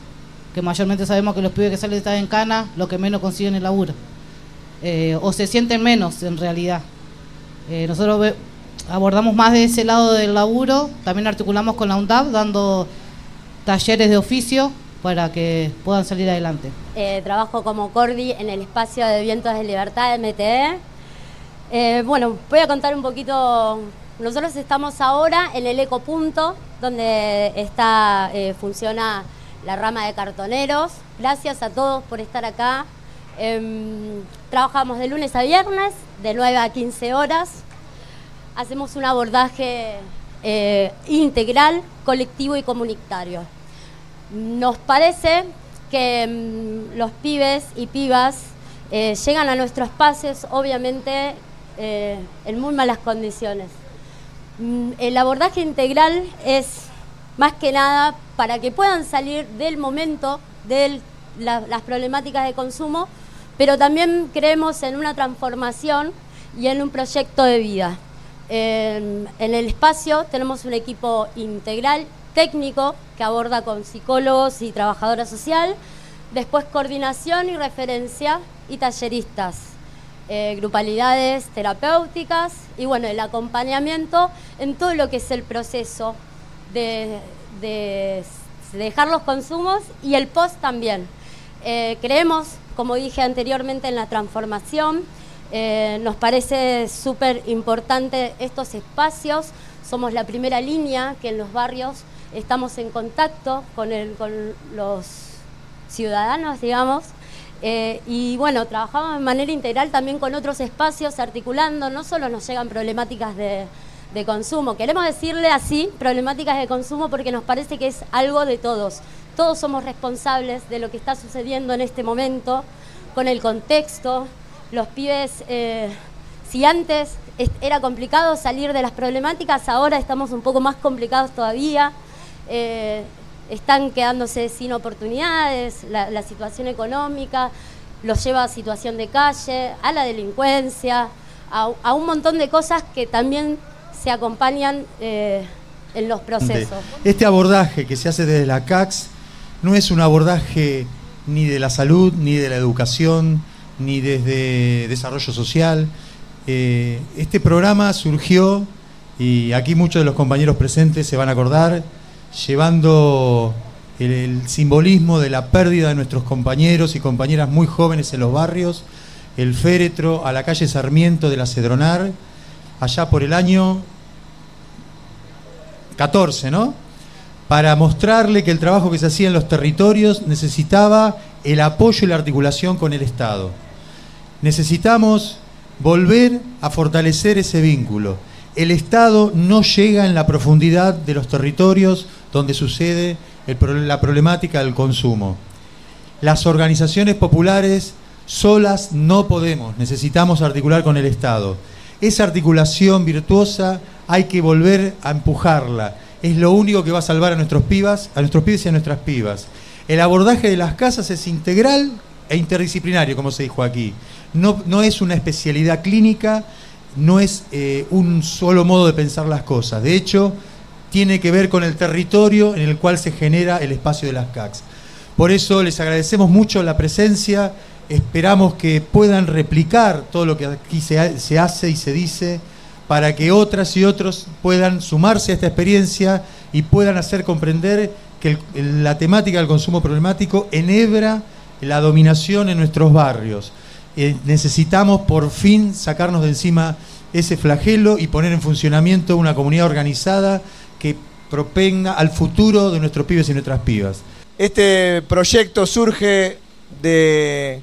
que mayormente sabemos que los pibes que salen estar en cana, lo que menos consiguen el laburo. Eh, o se sienten menos en realidad. Nosotros abordamos más de ese lado del laburo, también articulamos con la UNDAP dando talleres de oficio para que puedan salir adelante. Eh, trabajo como Cordi en el espacio de Vientos de Libertad MTE. Eh, bueno, voy a contar un poquito. Nosotros estamos ahora en el Ecopunto, donde está, eh, funciona la rama de cartoneros. Gracias a todos por estar acá. Em, trabajamos de lunes a viernes, de 9 a 15 horas. Hacemos un abordaje integral, colectivo y comunitario. Nos parece que mm, los pibes y pibas eh, llegan a nuestros espacios, obviamente, eh, en muy malas condiciones. Mm, El abordaje integral es más que nada para que puedan salir del momento de la- las problemáticas de consumo, pero también creemos en una transformación y en un proyecto de vida. En, en el espacio tenemos un equipo integral técnico que aborda con psicólogos y trabajadora social, después coordinación y referencia y talleristas, eh, grupalidades terapéuticas y bueno, el acompañamiento en todo lo que es el proceso de, de dejar los consumos y el post también. Eh, creemos, como dije anteriormente, en la transformación. Eh, nos parece súper importante estos espacios. Somos la primera línea que en los barrios estamos en contacto con, el- con los ciudadanos, digamos. Eh, y bueno, trabajamos de manera integral también con otros espacios, articulando, no solo nos llegan problemáticas de, consumo, queremos decirle así, problemáticas de consumo, porque nos parece que es algo de todos. Todos somos responsables de lo que está sucediendo en este momento, con el contexto. Los pibes, eh, si antes es- era complicado salir de las problemáticas, ahora estamos un poco más complicados todavía. Eh, están quedándose sin oportunidades, la, situación económica los lleva a situación de calle, a la delincuencia, a, un montón de cosas que también se acompañan eh, en los procesos. Este abordaje que se hace desde la CAX no es un abordaje ni de la salud, ni de la educación, ni desde desarrollo social. Eh, este programa surgió, y aquí muchos de los compañeros presentes se van a acordar, llevando el, simbolismo de la pérdida de nuestros compañeros y compañeras muy jóvenes en los barrios, el féretro a la calle Sarmiento de la Cedronar, allá por el año 14, ¿no? Para mostrarle que el trabajo que se hacía en los territorios necesitaba el apoyo y la articulación con el Estado. Necesitamos volver a fortalecer ese vínculo. El Estado no llega en la profundidad de los territorios donde sucede la problemática del consumo. Las organizaciones populares solas no podemos, necesitamos articular con el Estado. Esa articulación virtuosa hay que volver a empujarla. Es lo único que va a salvar a nuestros pibas, a nuestros pibes y a nuestras pibas. El abordaje de las casas es integral e interdisciplinario, como se dijo aquí. No es una especialidad clínica, no es eh, un solo modo de pensar las cosas. De hecho, tiene que ver con el territorio en el cual se genera el espacio de las CACs. Por eso les agradecemos mucho la presencia, esperamos que puedan replicar todo lo que aquí se, ha- se hace y se dice para que otras y otros puedan sumarse a esta experiencia y puedan hacer comprender que la temática del consumo problemático enhebra la dominación en nuestros barrios. Eh, necesitamos por fin sacarnos de encima ese flagelo y poner en funcionamiento una comunidad organizada que propenga al futuro de nuestros pibes y nuestras pibas. Este proyecto surge de,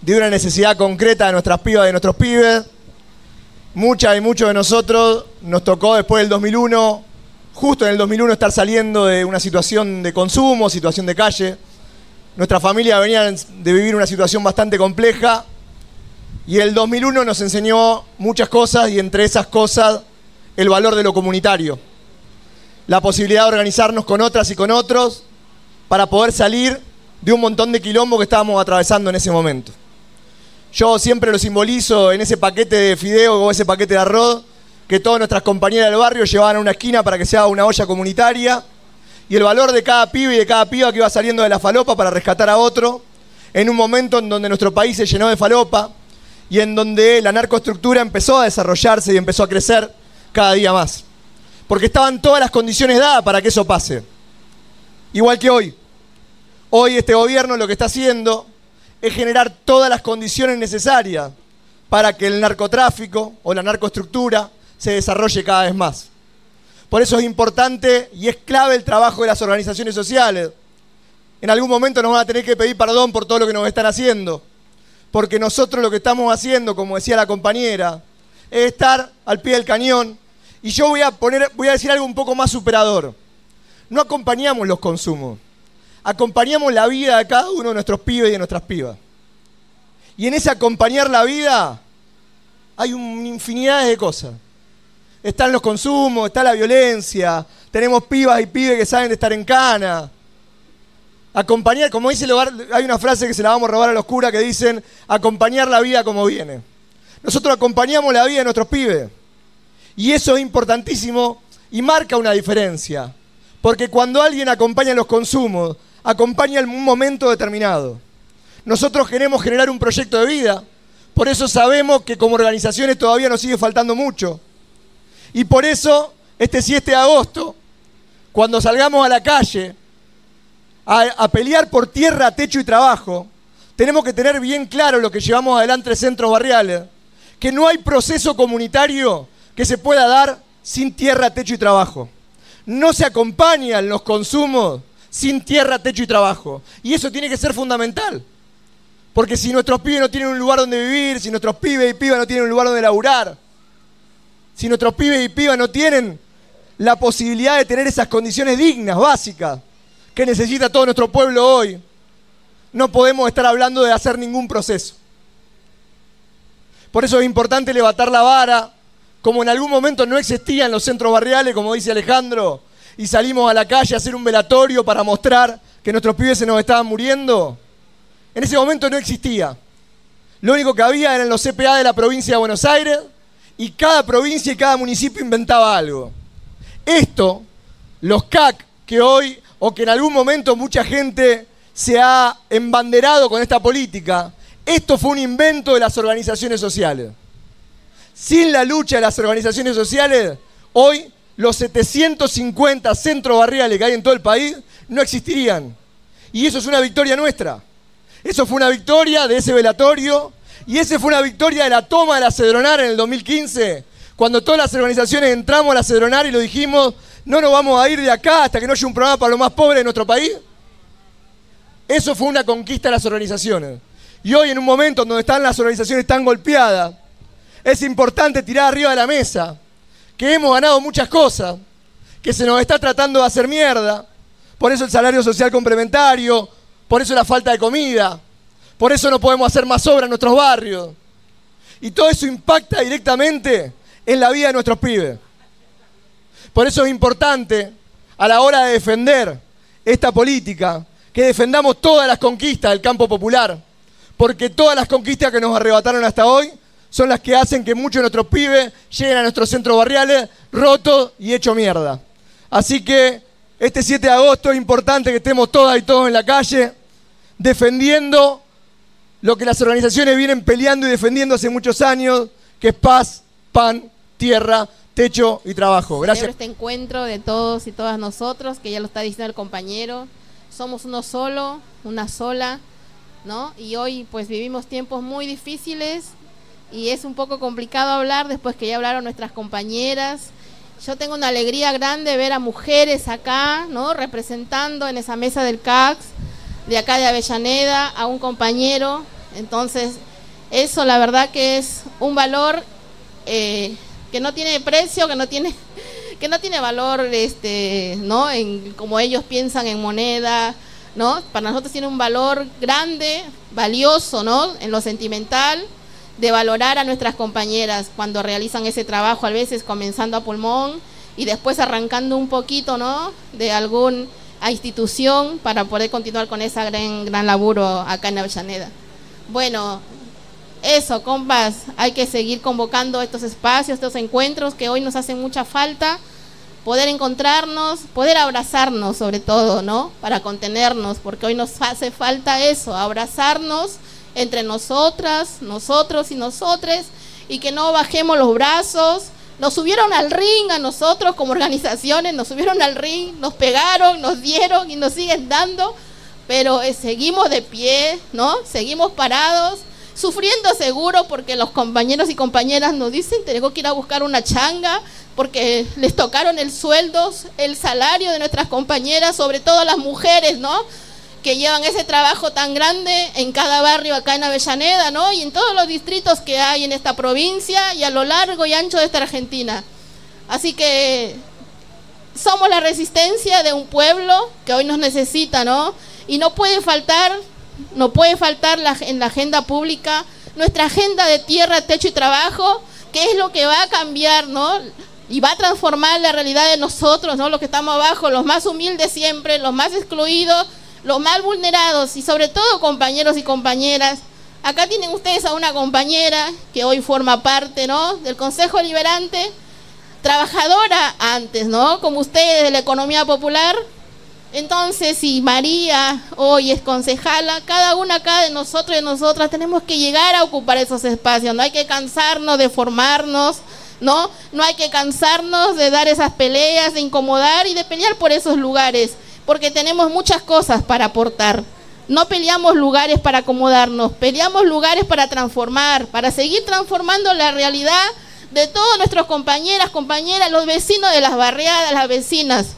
de una necesidad concreta de nuestras pibas y de nuestros pibes. Muchas y muchos de nosotros nos tocó después del 2001, justo en el 2001, estar saliendo de una situación de consumo, situación de calle. Nuestra familia venía de vivir una situación bastante compleja y el 2001 nos enseñó muchas cosas y entre esas cosas el valor de lo comunitario. La posibilidad de organizarnos con otras y con otros para poder salir de un montón de quilombo que estábamos atravesando en ese momento. Yo siempre lo simbolizo en ese paquete de fideo o ese paquete de arroz que todas nuestras compañeras del barrio llevaban a una esquina para que se haga una olla comunitaria y el valor de cada pibe y de cada piba que iba saliendo de la falopa para rescatar a otro en un momento en donde nuestro país se llenó de falopa y en donde la narcoestructura empezó a desarrollarse y empezó a crecer cada día más. Porque estaban todas las condiciones dadas para que eso pase. Igual que hoy. Hoy este gobierno lo que está haciendo es generar todas las condiciones necesarias para que el narcotráfico o la narcoestructura se desarrolle cada vez más. Por eso es importante y es clave el trabajo de las organizaciones sociales. En algún momento nos van a tener que pedir perdón por todo lo que nos están haciendo. Porque nosotros lo que estamos haciendo, como decía la compañera, es estar al pie del cañón. Y yo voy a, poner, voy a decir algo un poco más superador. No acompañamos los consumos, acompañamos la vida de cada uno de nuestros pibes y de nuestras pibas. Y en ese acompañar la vida hay una infinidad de cosas. Están los consumos, está la violencia, tenemos pibas y pibes que saben de estar en cana. Acompañar, como dice el hogar, hay una frase que se la vamos a robar a los curas que dicen, acompañar la vida como viene. Nosotros acompañamos la vida de nuestros pibes. Y eso es importantísimo y marca una diferencia. Porque cuando alguien acompaña los consumos, acompaña un momento determinado. Nosotros queremos generar un proyecto de vida. Por eso sabemos que como organizaciones todavía nos sigue faltando mucho. Y por eso, este 7 de agosto, cuando salgamos a la calle a, pelear por tierra, techo y trabajo, tenemos que tener bien claro lo que llevamos adelante en centros barriales, que no hay proceso comunitario que se pueda dar sin tierra, techo y trabajo. No se acompañan los consumos sin tierra, techo y trabajo. Y eso tiene que ser fundamental. Porque si nuestros pibes no tienen un lugar donde vivir, si nuestros pibes y pibas no tienen un lugar donde laburar, si nuestros pibes y pibas no tienen la posibilidad de tener esas condiciones dignas, básicas, que necesita todo nuestro pueblo hoy, no podemos estar hablando de hacer ningún proceso. Por eso es importante levantar la vara, como en algún momento no existían los centros barriales, como dice Alejandro, y salimos a la calle a hacer un velatorio para mostrar que nuestros pibes se nos estaban muriendo. En ese momento no existía. Lo único que había eran los CPA de la provincia de Buenos Aires y cada provincia y cada municipio inventaba algo. Esto, los CAC, que hoy o que en algún momento mucha gente se ha embanderado con esta política, esto fue un invento de las organizaciones sociales. Sin la lucha de las organizaciones sociales, hoy los 750 centros barriales que hay en todo el país no existirían. Y eso es una victoria nuestra. Eso fue una victoria de ese velatorio y esa fue una victoria de la toma de la Cedronar en el 2015, cuando todas las organizaciones entramos a la Cedronar y lo dijimos, no nos vamos a ir de acá hasta que no haya un programa para los más pobres de nuestro país. Eso fue una conquista de las organizaciones. Y hoy en un momento donde están las organizaciones tan golpeadas, es importante tirar arriba de la mesa que hemos ganado muchas cosas, que se nos está tratando de hacer mierda, por eso el salario social complementario, por eso la falta de comida, por eso no podemos hacer más obra en nuestros barrios. Y todo eso impacta directamente en la vida de nuestros pibes. Por eso es importante a la hora de defender esta política que defendamos todas las conquistas del campo popular, porque todas las conquistas que nos arrebataron hasta hoy son las que hacen que muchos de nuestros pibes lleguen a nuestros centros barriales rotos y hecho mierda. Así que este 7 de agosto es importante que estemos todas y todos en la calle defendiendo lo que las organizaciones vienen peleando y defendiendo hace muchos años, que es paz, pan, tierra, techo y trabajo. Gracias. Este encuentro de todos y todas nosotros, que ya lo está diciendo el compañero. Somos uno solo, una sola, ¿no? Y hoy pues vivimos tiempos muy difíciles y es un poco complicado hablar después que ya hablaron nuestras compañeras. Yo tengo una alegría grande ver a mujeres acá, ¿no? Representando en esa mesa del CACS, de acá de Avellaneda, a un compañero. Entonces, eso la verdad que es un valor eh, que no tiene precio, que no tiene que no tiene valor este, ¿no? En como ellos piensan en moneda, ¿no? Para nosotros tiene un valor grande, valioso, ¿no? En lo sentimental de valorar a nuestras compañeras cuando realizan ese trabajo, a veces comenzando a pulmón y después arrancando un poquito, ¿no? De alguna institución para poder continuar con esa gran, gran laburo acá en Avellaneda. Bueno, eso, compas, hay que seguir convocando estos espacios, estos encuentros que hoy nos hacen mucha falta, poder encontrarnos, poder abrazarnos sobre todo, ¿no? Para contenernos, porque hoy nos hace falta eso, abrazarnos entre nosotras, nosotros y nosotres, y que no bajemos los brazos. Nos subieron al ring a nosotros como organizaciones, nos subieron al ring, nos pegaron, nos dieron y nos siguen dando, pero eh, seguimos de pie, ¿no? Seguimos parados, sufriendo seguro porque los compañeros y compañeras nos dicen, tengo que ir a buscar una changa, porque les tocaron el sueldo, el salario de nuestras compañeras, sobre todo las mujeres, ¿no? que llevan ese trabajo tan grande en cada barrio acá en Avellaneda, ¿no? Y en todos los distritos que hay en esta provincia y a lo largo y ancho de esta Argentina. Así que somos la resistencia de un pueblo que hoy nos necesita, ¿no? Y no puede faltar, no puede faltar en la agenda pública nuestra agenda de tierra, techo y trabajo, que es lo que va a cambiar, ¿no? Y va a transformar la realidad de nosotros, ¿no? Los que estamos abajo, los más humildes siempre, los más excluidos, los más vulnerados y sobre todo compañeros y compañeras. Acá tienen ustedes a una compañera que hoy forma parte, ¿no? Del Consejo Liberante, trabajadora antes, ¿no? Como ustedes de la economía popular. Entonces, si María hoy es concejala, cada una acá de nosotros y de nosotras tenemos que llegar a ocupar esos espacios. No hay que cansarnos de formarnos, ¿no? No hay que cansarnos de dar esas peleas, de incomodar y de pelear por esos lugares, porque tenemos muchas cosas para aportar. No peleamos lugares para acomodarnos, peleamos lugares para transformar, para seguir transformando la realidad de todos nuestros compañeras, compañeras, los vecinos de las barriadas, las vecinas.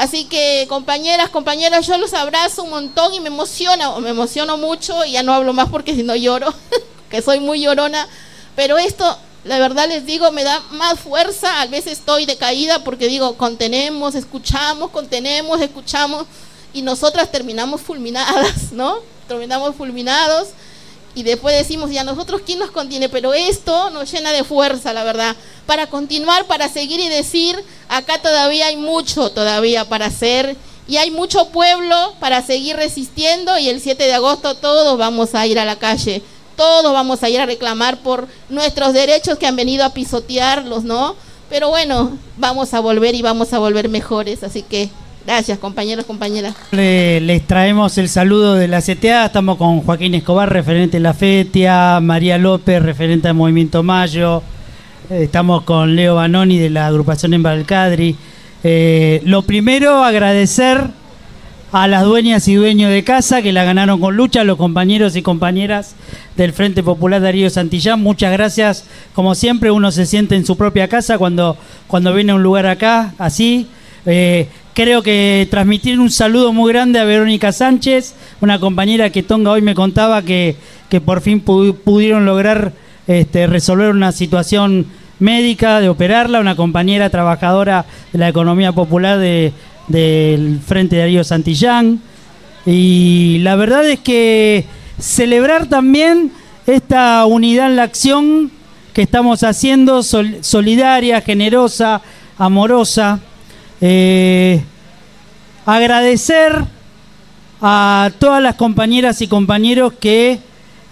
Así que compañeras, compañeras, yo los abrazo un montón y me emociona, me emociono mucho y ya no hablo más porque si no lloro, que soy muy llorona, pero esto, la verdad les digo, me da más fuerza, a veces estoy decaída porque digo, contenemos, escuchamos, contenemos, escuchamos y nosotras terminamos fulminadas, ¿no? Terminamos fulminados y después decimos, ya nosotros quién nos contiene, pero esto nos llena de fuerza, la verdad, para continuar, para seguir y decir, acá todavía hay mucho todavía para hacer y hay mucho pueblo para seguir resistiendo y el 7 de agosto todos vamos a ir a la calle, todos vamos a ir a reclamar por nuestros derechos que han venido a pisotearlos, ¿no? Pero bueno, vamos a volver y vamos a volver mejores, así que gracias compañeros, compañeras. Le- les traemos el saludo de la CTA. Estamos con Joaquín Escobar, referente de la FETIA, María López, referente del Movimiento Mayo. Estamos con Leo Banoni de la agrupación en Balcadri. Eh, lo primero, agradecer a las dueñas y dueños de casa que la ganaron con lucha, los compañeros y compañeras del Frente Popular Darío Santillán. Muchas gracias. Como siempre, uno se siente en su propia casa cuando, cuando viene a un lugar acá, así. Eh, creo que transmitir un saludo muy grande a Verónica Sánchez, una compañera que Tonga hoy me contaba que, que por fin pu- pudieron lograr este, resolver una situación médica, de operarla, una compañera trabajadora de la economía popular de- del Frente Darío Santillán. Y la verdad es que celebrar también esta unidad en la acción que estamos haciendo, sol- solidaria, generosa, amorosa. Eh, agradecer a todas las compañeras y compañeros que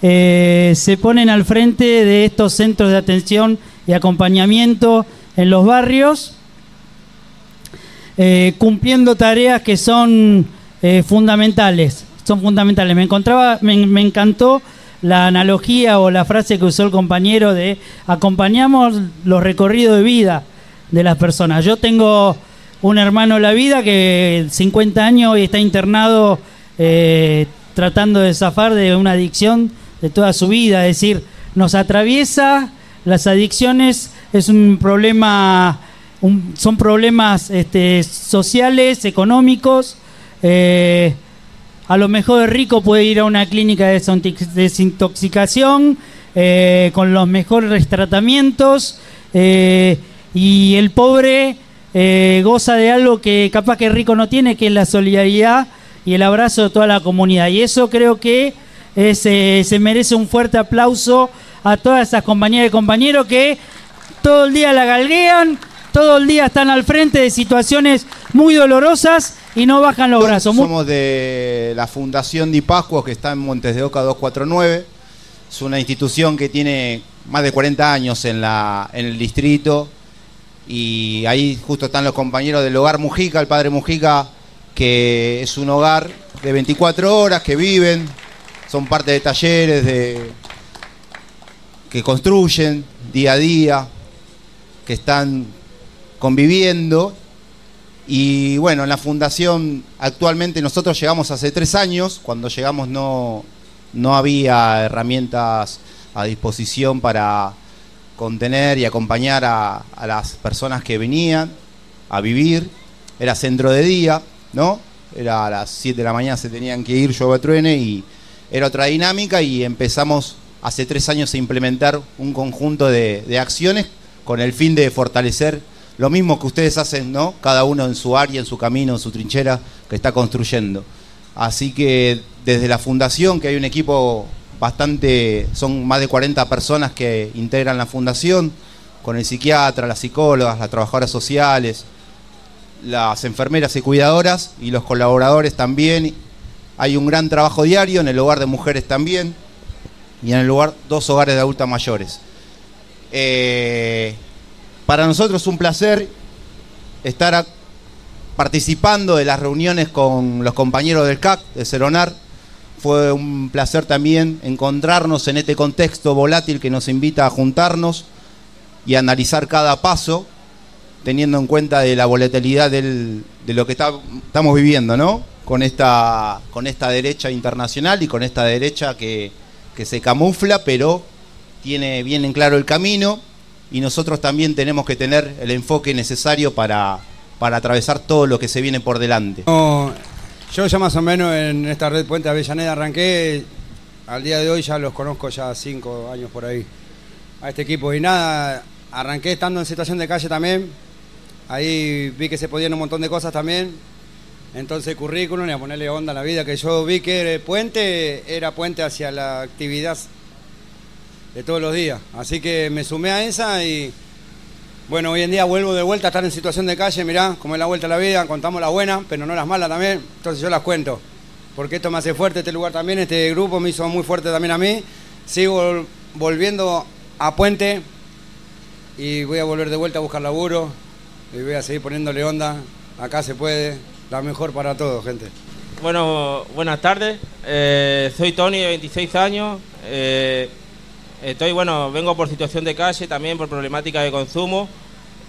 eh, se ponen al frente de estos centros de atención y acompañamiento en los barrios. eh, cumpliendo tareas que son fundamentales. Son fundamentales. Me encontraba, me encantó la analogía o la frase que usó el compañero de acompañamos los recorridos de vida de las personas. Yo tengo un hermano de la vida que 50 años y está internado eh, tratando de zafar de una adicción de toda su vida. Es decir, nos atraviesa las adicciones, es un problema, un- son problemas este, sociales, económicos. eh, a lo mejor el rico puede ir a una clínica de desintox- desintoxicación eh, con los mejores tratamientos y el pobre eh, goza de algo que capaz que rico no tiene, que es la solidaridad y el abrazo de toda la comunidad. Y eso creo que es, eh, se merece un fuerte aplauso a todas esas compañeras y compañeros que todo el día la galguean, todo el día están al frente de situaciones muy dolorosas y no bajan los brazos. Somos de la Fundación Di Pascua, que está en Montes de Oca 249. Es una institución que tiene más de 40 años en, la, en el distrito. Y ahí justo están los compañeros del Hogar Mujica, el Padre Mujica, que es un hogar de 24 horas, que viven, son parte de talleres de, que construyen día a día, que están conviviendo. Y bueno, en la fundación actualmente nosotros llegamos hace tres años, cuando llegamos no, no había herramientas a disposición para contener y acompañar a, a las personas que venían a vivir. Era centro de día, ¿no? Era a las 7 de la mañana se tenían que ir, llueve truene y era otra dinámica y empezamos hace tres años a implementar un conjunto de, de acciones con el fin de fortalecer lo mismo que ustedes hacen, ¿no? Cada uno en su área, en su camino, en su trinchera que está construyendo. Así que desde la fundación, que hay un equipo bastante, son más de 40 personas que integran la fundación, con el psiquiatra, las psicólogas, las trabajadoras sociales, las enfermeras y cuidadoras y los colaboradores también. Hay un gran trabajo diario en el hogar de mujeres también y en el lugar dos hogares de adultas mayores. Eh, para nosotros es un placer estar participando de las reuniones con los compañeros del CAC, de Ceronar. Fue un placer también encontrarnos en este contexto volátil que nos invita a juntarnos y analizar cada paso, teniendo en cuenta de la volatilidad del- de lo que está- estamos viviendo, ¿no? Con esta, con esta derecha internacional y con esta derecha que, que se camufla, pero tiene bien en claro el camino y nosotros también tenemos que tener el enfoque necesario para, para atravesar todo lo que se viene por delante. Yo ya más o menos en esta red Puente Avellaneda arranqué, al día de hoy ya los conozco ya cinco años por ahí, a este equipo. Y nada, arranqué estando en situación de calle también, ahí vi que se podían un montón de cosas también, entonces currículum y a ponerle onda a la vida, que yo vi que el puente era puente hacia la actividad de todos los días. Así que me sumé a esa y bueno, hoy en día vuelvo de vuelta a estar en situación de calle, mirá, como es la vuelta a la vida, contamos las buenas, pero no las malas también, entonces yo las cuento. Porque esto me hace fuerte, este lugar también, este grupo me hizo muy fuerte también a mí. Sigo vol- volviendo a Puente y voy a volver de vuelta a buscar laburo y voy a seguir poniéndole onda. Acá se puede, la mejor para todos, gente. Bueno, buenas tardes. Eh, soy Tony, de 26 años. Eh, estoy, bueno, vengo por situación de calle, también por problemática de consumo.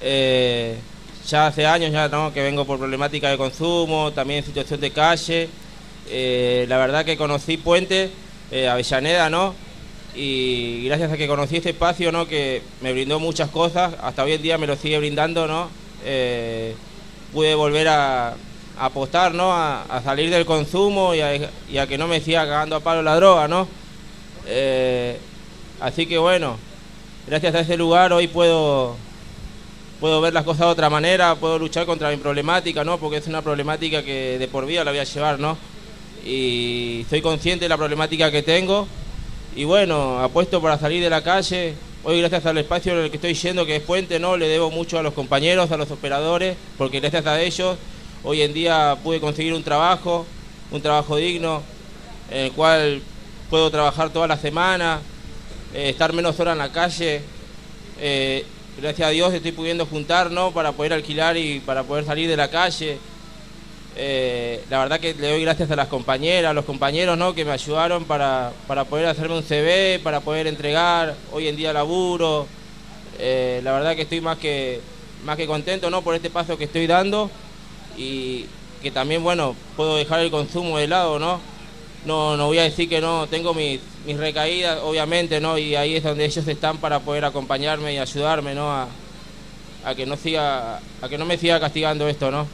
Eh, ya hace años ya ¿no? que vengo por problemática de consumo, también situación de calle. Eh, la verdad que conocí Puente, eh, Avellaneda, ¿no? Y gracias a que conocí este espacio, ¿no? Que me brindó muchas cosas, hasta hoy en día me lo sigue brindando, ¿no? Pude volver a, apostar, ¿no? A, salir del consumo y a, y a que no me siga cagando a palo la droga, ¿no? Así que bueno, gracias a ese lugar hoy puedo puedo ver las cosas de otra manera, puedo luchar contra mi problemática, ¿no? Porque es una problemática que de por vida la voy a llevar, ¿no? Y soy consciente de la problemática que tengo y bueno, apuesto para salir de la calle. Hoy gracias al espacio en el que estoy yendo, que es Puente, ¿no? Le debo mucho a los compañeros, a los operadores, porque gracias a ellos hoy en día pude conseguir un trabajo, un trabajo digno, en el cual puedo trabajar toda la semana, eh, estar menos horas en la calle, eh, gracias a Dios estoy pudiendo juntar, ¿no? Para poder alquilar y para poder salir de la calle. Eh, la verdad que le doy gracias a las compañeras, a los compañeros, ¿no? Que me ayudaron para, para poder hacerme un CV, para poder entregar. Hoy en día laburo. La verdad que estoy más que, más que contento, ¿no? Por este paso que estoy dando y que también, bueno, puedo dejar el consumo de lado, ¿no? No, no voy a decir que no, tengo mis, mis recaídas, obviamente, ¿no? Y ahí es donde ellos están para poder acompañarme y ayudarme, ¿no? A, que no siga, a que no me siga castigando esto, ¿no?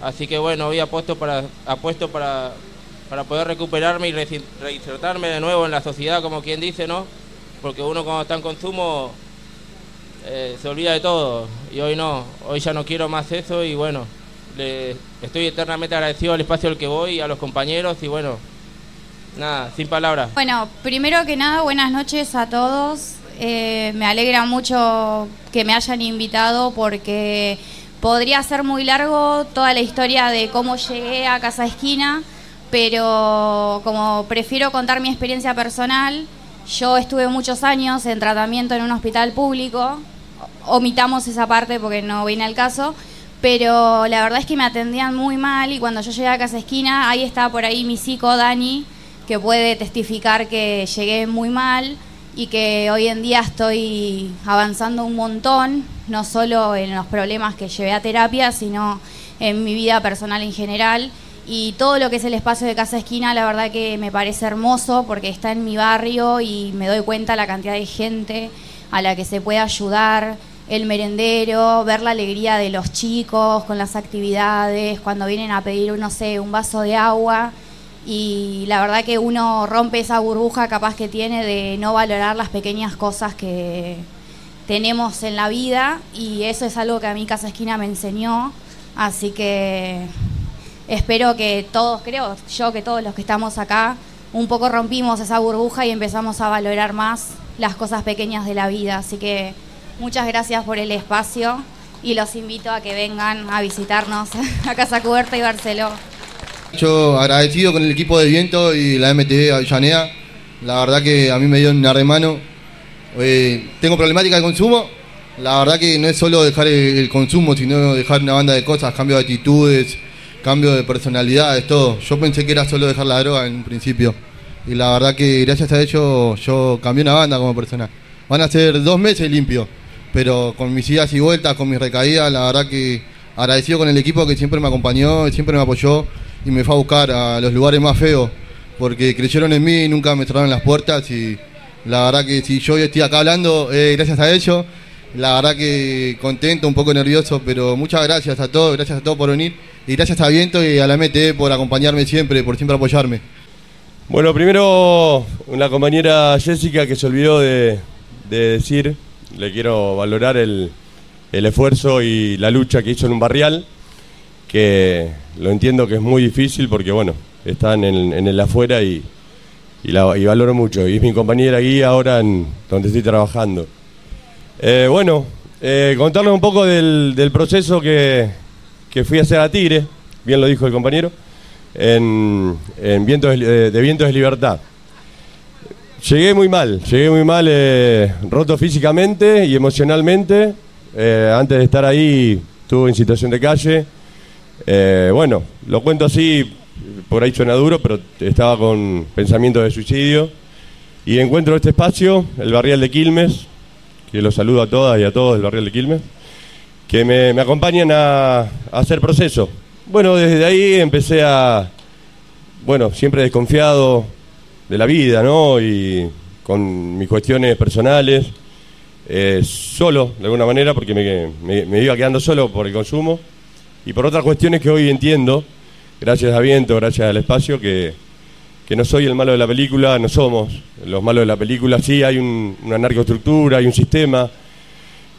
Así que bueno, hoy apuesto para, apuesto para, para poder recuperarme y reinsertarme de nuevo en la sociedad, como quien dice, ¿no? Porque uno cuando está en consumo eh, se olvida de todo y hoy no, hoy ya no quiero más eso y bueno, le estoy eternamente agradecido al espacio al que voy a los compañeros y bueno, nada, sin palabras. Bueno, primero que nada, buenas noches a todos. Eh, me alegra mucho que me hayan invitado porque podría ser muy largo toda la historia de cómo llegué a Casa Esquina, pero como prefiero contar mi experiencia personal, yo estuve muchos años en tratamiento en un hospital público, omitamos esa parte porque no viene al caso, pero la verdad es que me atendían muy mal y cuando yo llegué a Casa Esquina, ahí estaba por ahí mi psico Dani, que puede testificar que llegué muy mal y que hoy en día estoy avanzando un montón, no solo en los problemas que llevé a terapia, sino en mi vida personal en general. Y todo lo que es el espacio de Casa Esquina, la verdad que me parece hermoso porque está en mi barrio y me doy cuenta la cantidad de gente a la que se puede ayudar, el merendero, ver la alegría de los chicos con las actividades, cuando vienen a pedir, no sé, un vaso de agua y la verdad que uno rompe esa burbuja capaz que tiene de no valorar las pequeñas cosas que tenemos en la vida. Y eso es algo que a mí Casa Esquina me enseñó, así que espero que todos, creo yo que todos los que estamos acá, un poco rompimos esa burbuja y empezamos a valorar más las cosas pequeñas de la vida, así que muchas gracias por el espacio y los invito a que vengan a visitarnos a Casa Cubierta y Barceló. Yo agradecido con el equipo de viento y la MTV Avellaneda. La verdad que a mí me dio una remano. Eh, tengo problemática de consumo. La verdad que no es solo dejar el, el consumo, sino dejar una banda de cosas, cambio de actitudes, cambio de personalidades, todo. Yo pensé que era solo dejar la droga en un principio. Y la verdad que gracias a ello yo cambié una banda como persona. Van a ser dos meses limpio, pero con mis idas y vueltas, con mis recaídas, la verdad que agradecido con el equipo que siempre me acompañó, siempre me apoyó y me fue a buscar a los lugares más feos, porque creyeron en mí y nunca me cerraron las puertas y la verdad que si yo estoy acá hablando, eh, gracias a ellos, la verdad que contento, un poco nervioso, pero muchas gracias a todos, gracias a todos por venir y gracias a Viento y a la MTE por acompañarme siempre, por siempre apoyarme. Bueno, primero una compañera Jessica que se olvidó de, de decir, le quiero valorar el, el esfuerzo y la lucha que hizo en un barrial, que lo entiendo que es muy difícil porque bueno, están en, el afuera y, y, valoro mucho. Y es mi compañera guía ahora en donde estoy trabajando. Eh, bueno, eh, contarles un poco del, proceso que, que fui a hacer a Tigre, bien lo dijo el compañero, en, en Vientos de, de Vientos de Libertad. Llegué muy mal, llegué muy mal, eh, roto físicamente y emocionalmente. Eh, antes de estar ahí, estuve en situación de calle. Eh, bueno, lo cuento así, por ahí suena duro, pero estaba con pensamientos de suicidio. Y encuentro este espacio, el barrial de Quilmes, que los saludo a todas y a todos del barrial de Quilmes, que me, acompañan a, a hacer proceso. Bueno, desde ahí empecé a, bueno, siempre desconfiado de la vida, ¿no? Y con mis cuestiones personales, eh, solo, de alguna manera, porque me, me- me iba quedando solo por el consumo, y por otras cuestiones que hoy entiendo, gracias a Viento, gracias al espacio, que, que no soy el malo de la película, no somos los malos de la película, sí hay un- una narcoestructura, hay un sistema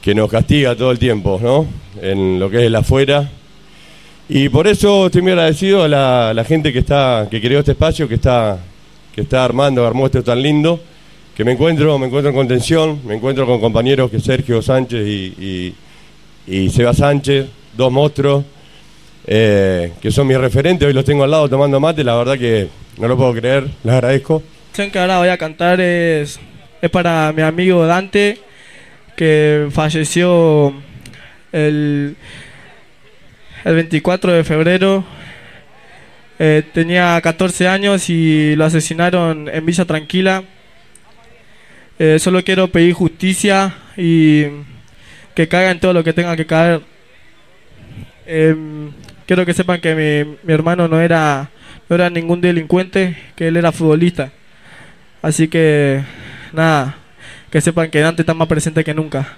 que nos castiga todo el tiempo, ¿no? En lo que es el afuera. Y por eso estoy muy agradecido a la, gente que está, que creó este espacio, que está, que está armando, armó esto tan lindo, que me encuentro, me encuentro en contención, me encuentro con compañeros que Sergio Sánchez y, y, y Seba Sánchez, dos monstruos, eh, que son mis referentes, hoy los tengo al lado tomando mate, la verdad que no lo puedo creer, les agradezco. canción que ahora voy a cantar es, es para mi amigo Dante, que falleció el, el 24 de febrero. Eh, tenía 14 años y lo asesinaron en Villa Tranquila. Eh, solo quiero pedir justicia y que caiga en todo lo que tenga que caer. Em, quiero que sepan que mi, mi hermano no era, no era ningún delincuente, que él era futbolista. Así que, nada, que sepan que Dante está más presente que nunca.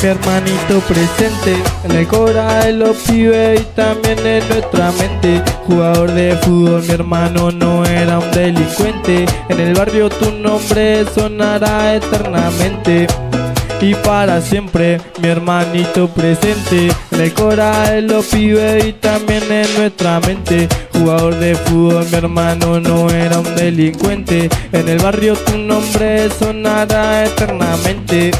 Mi hermanito presente en el cora de los pibes y también en nuestra mente. Jugador de fútbol, mi hermano no era un delincuente. En el barrio tu nombre sonará eternamente. Y para siempre, mi hermanito presente En el cora de los pibes y también en nuestra mente Jugador de fútbol, mi hermano no era un delincuente En el barrio tu nombre sonará eternamente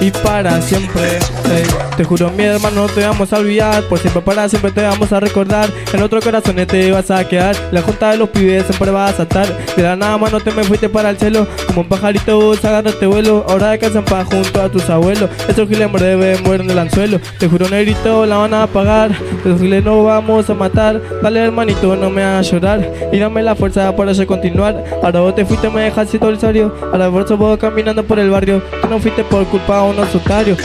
y para siempre. Ey, te juro, mi hermano, no te vamos a olvidar. Por siempre, para siempre te vamos a recordar. En otro corazón te vas a quedar. La junta de los pibes siempre vas a estar. De la nada, mano, te me fuiste para el cielo. Como un pajarito, vos agarraste vuelo. Ahora descansan pa' junto a tus abuelos. Estos giles en breve mueren del anzuelo. Te juro, negrito, la van a pagar. Estos giles no vamos a matar. Dale, hermanito, no me hagas llorar. Y dame la fuerza para yo continuar. Ahora vos te fuiste, me dejaste todo el solio. Ahora vos vos caminando por el barrio. Tú no fuiste por culpa unos.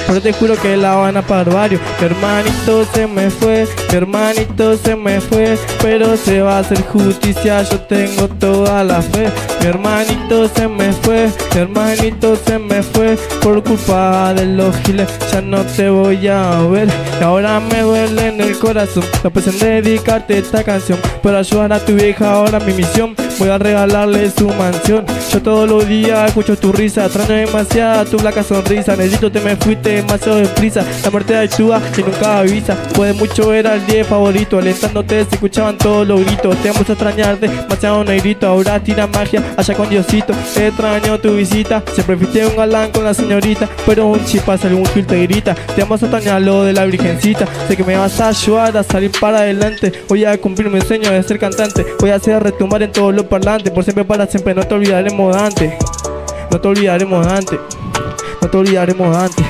Pero te juro que la van a pagar varios. Mi hermanito se me fue, mi hermanito se me fue. Pero se va a hacer justicia, yo tengo toda la fe. Mi hermanito se me fue, mi hermanito se me fue. Por culpa de los giles, ya no te voy a ver. Y ahora me duele en el corazón. No pensé en dedicarte esta canción. Para ayudar a tu vieja, ahora mi misión. Voy a regalarle su mansión. Yo todos los días escucho tu risa. Extraño demasiada tu blanca sonrisa. Necesito te me fuiste demasiado deprisa. La muerte actúa y nunca avisa. Puede mucho era el 10 favorito. Alentándote se escuchaban todos los gritos. Te vamos a extrañar demasiado negrito. Ahora tira magia allá con Diosito. Extraño tu visita. Siempre fuiste un galán con la señorita. Pero un chipazo, algún gil te grita. Te vamos a extrañar lo de la virgencita. Sé que me vas a ayudar a salir para adelante. Voy a cumplir mi sueño de ser cantante. Voy a hacer retumbar en todos los parlantes. Por siempre, para siempre. No te olvidaremos de antes. No te olvidaremos de antes. No te olvidaremos de antes.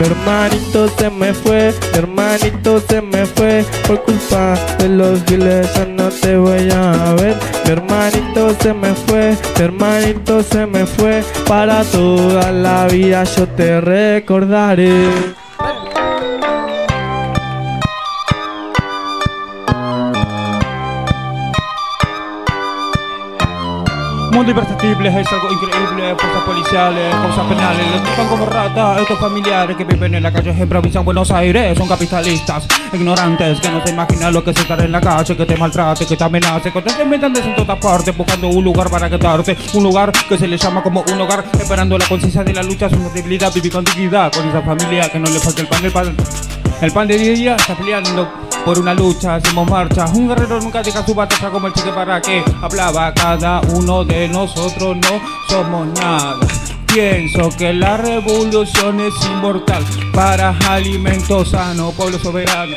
Mi hermanito se me fue, mi hermanito se me fue Por culpa de los giles no te voy a ver Mi hermanito se me fue, mi hermanito se me fue Para toda la vida yo te recordaré Mundo imperceptible es algo increíble, fuerzas policiales, cosas penales, los tratan como ratas, estos familiares que viven en la calle en provincia en Buenos Aires. Son capitalistas, ignorantes, que no se imaginan lo que es estar en la calle, que te maltrate, que te amenace, que te metan en todas partes, buscando un lugar para quedarte, un lugar que se le llama como un hogar, esperando la conciencia de la lucha, su debilidad, vivir con dignidad, con esa familia que no le falta el pan, el pan, el pan de día a día, está peleando por una lucha, hacemos marcha. Un guerrero nunca deja su batalla como el chique para que hablaba cada uno de nosotros, no somos nada. Pienso que la revolución es inmortal para alimentos sano, pueblo soberano.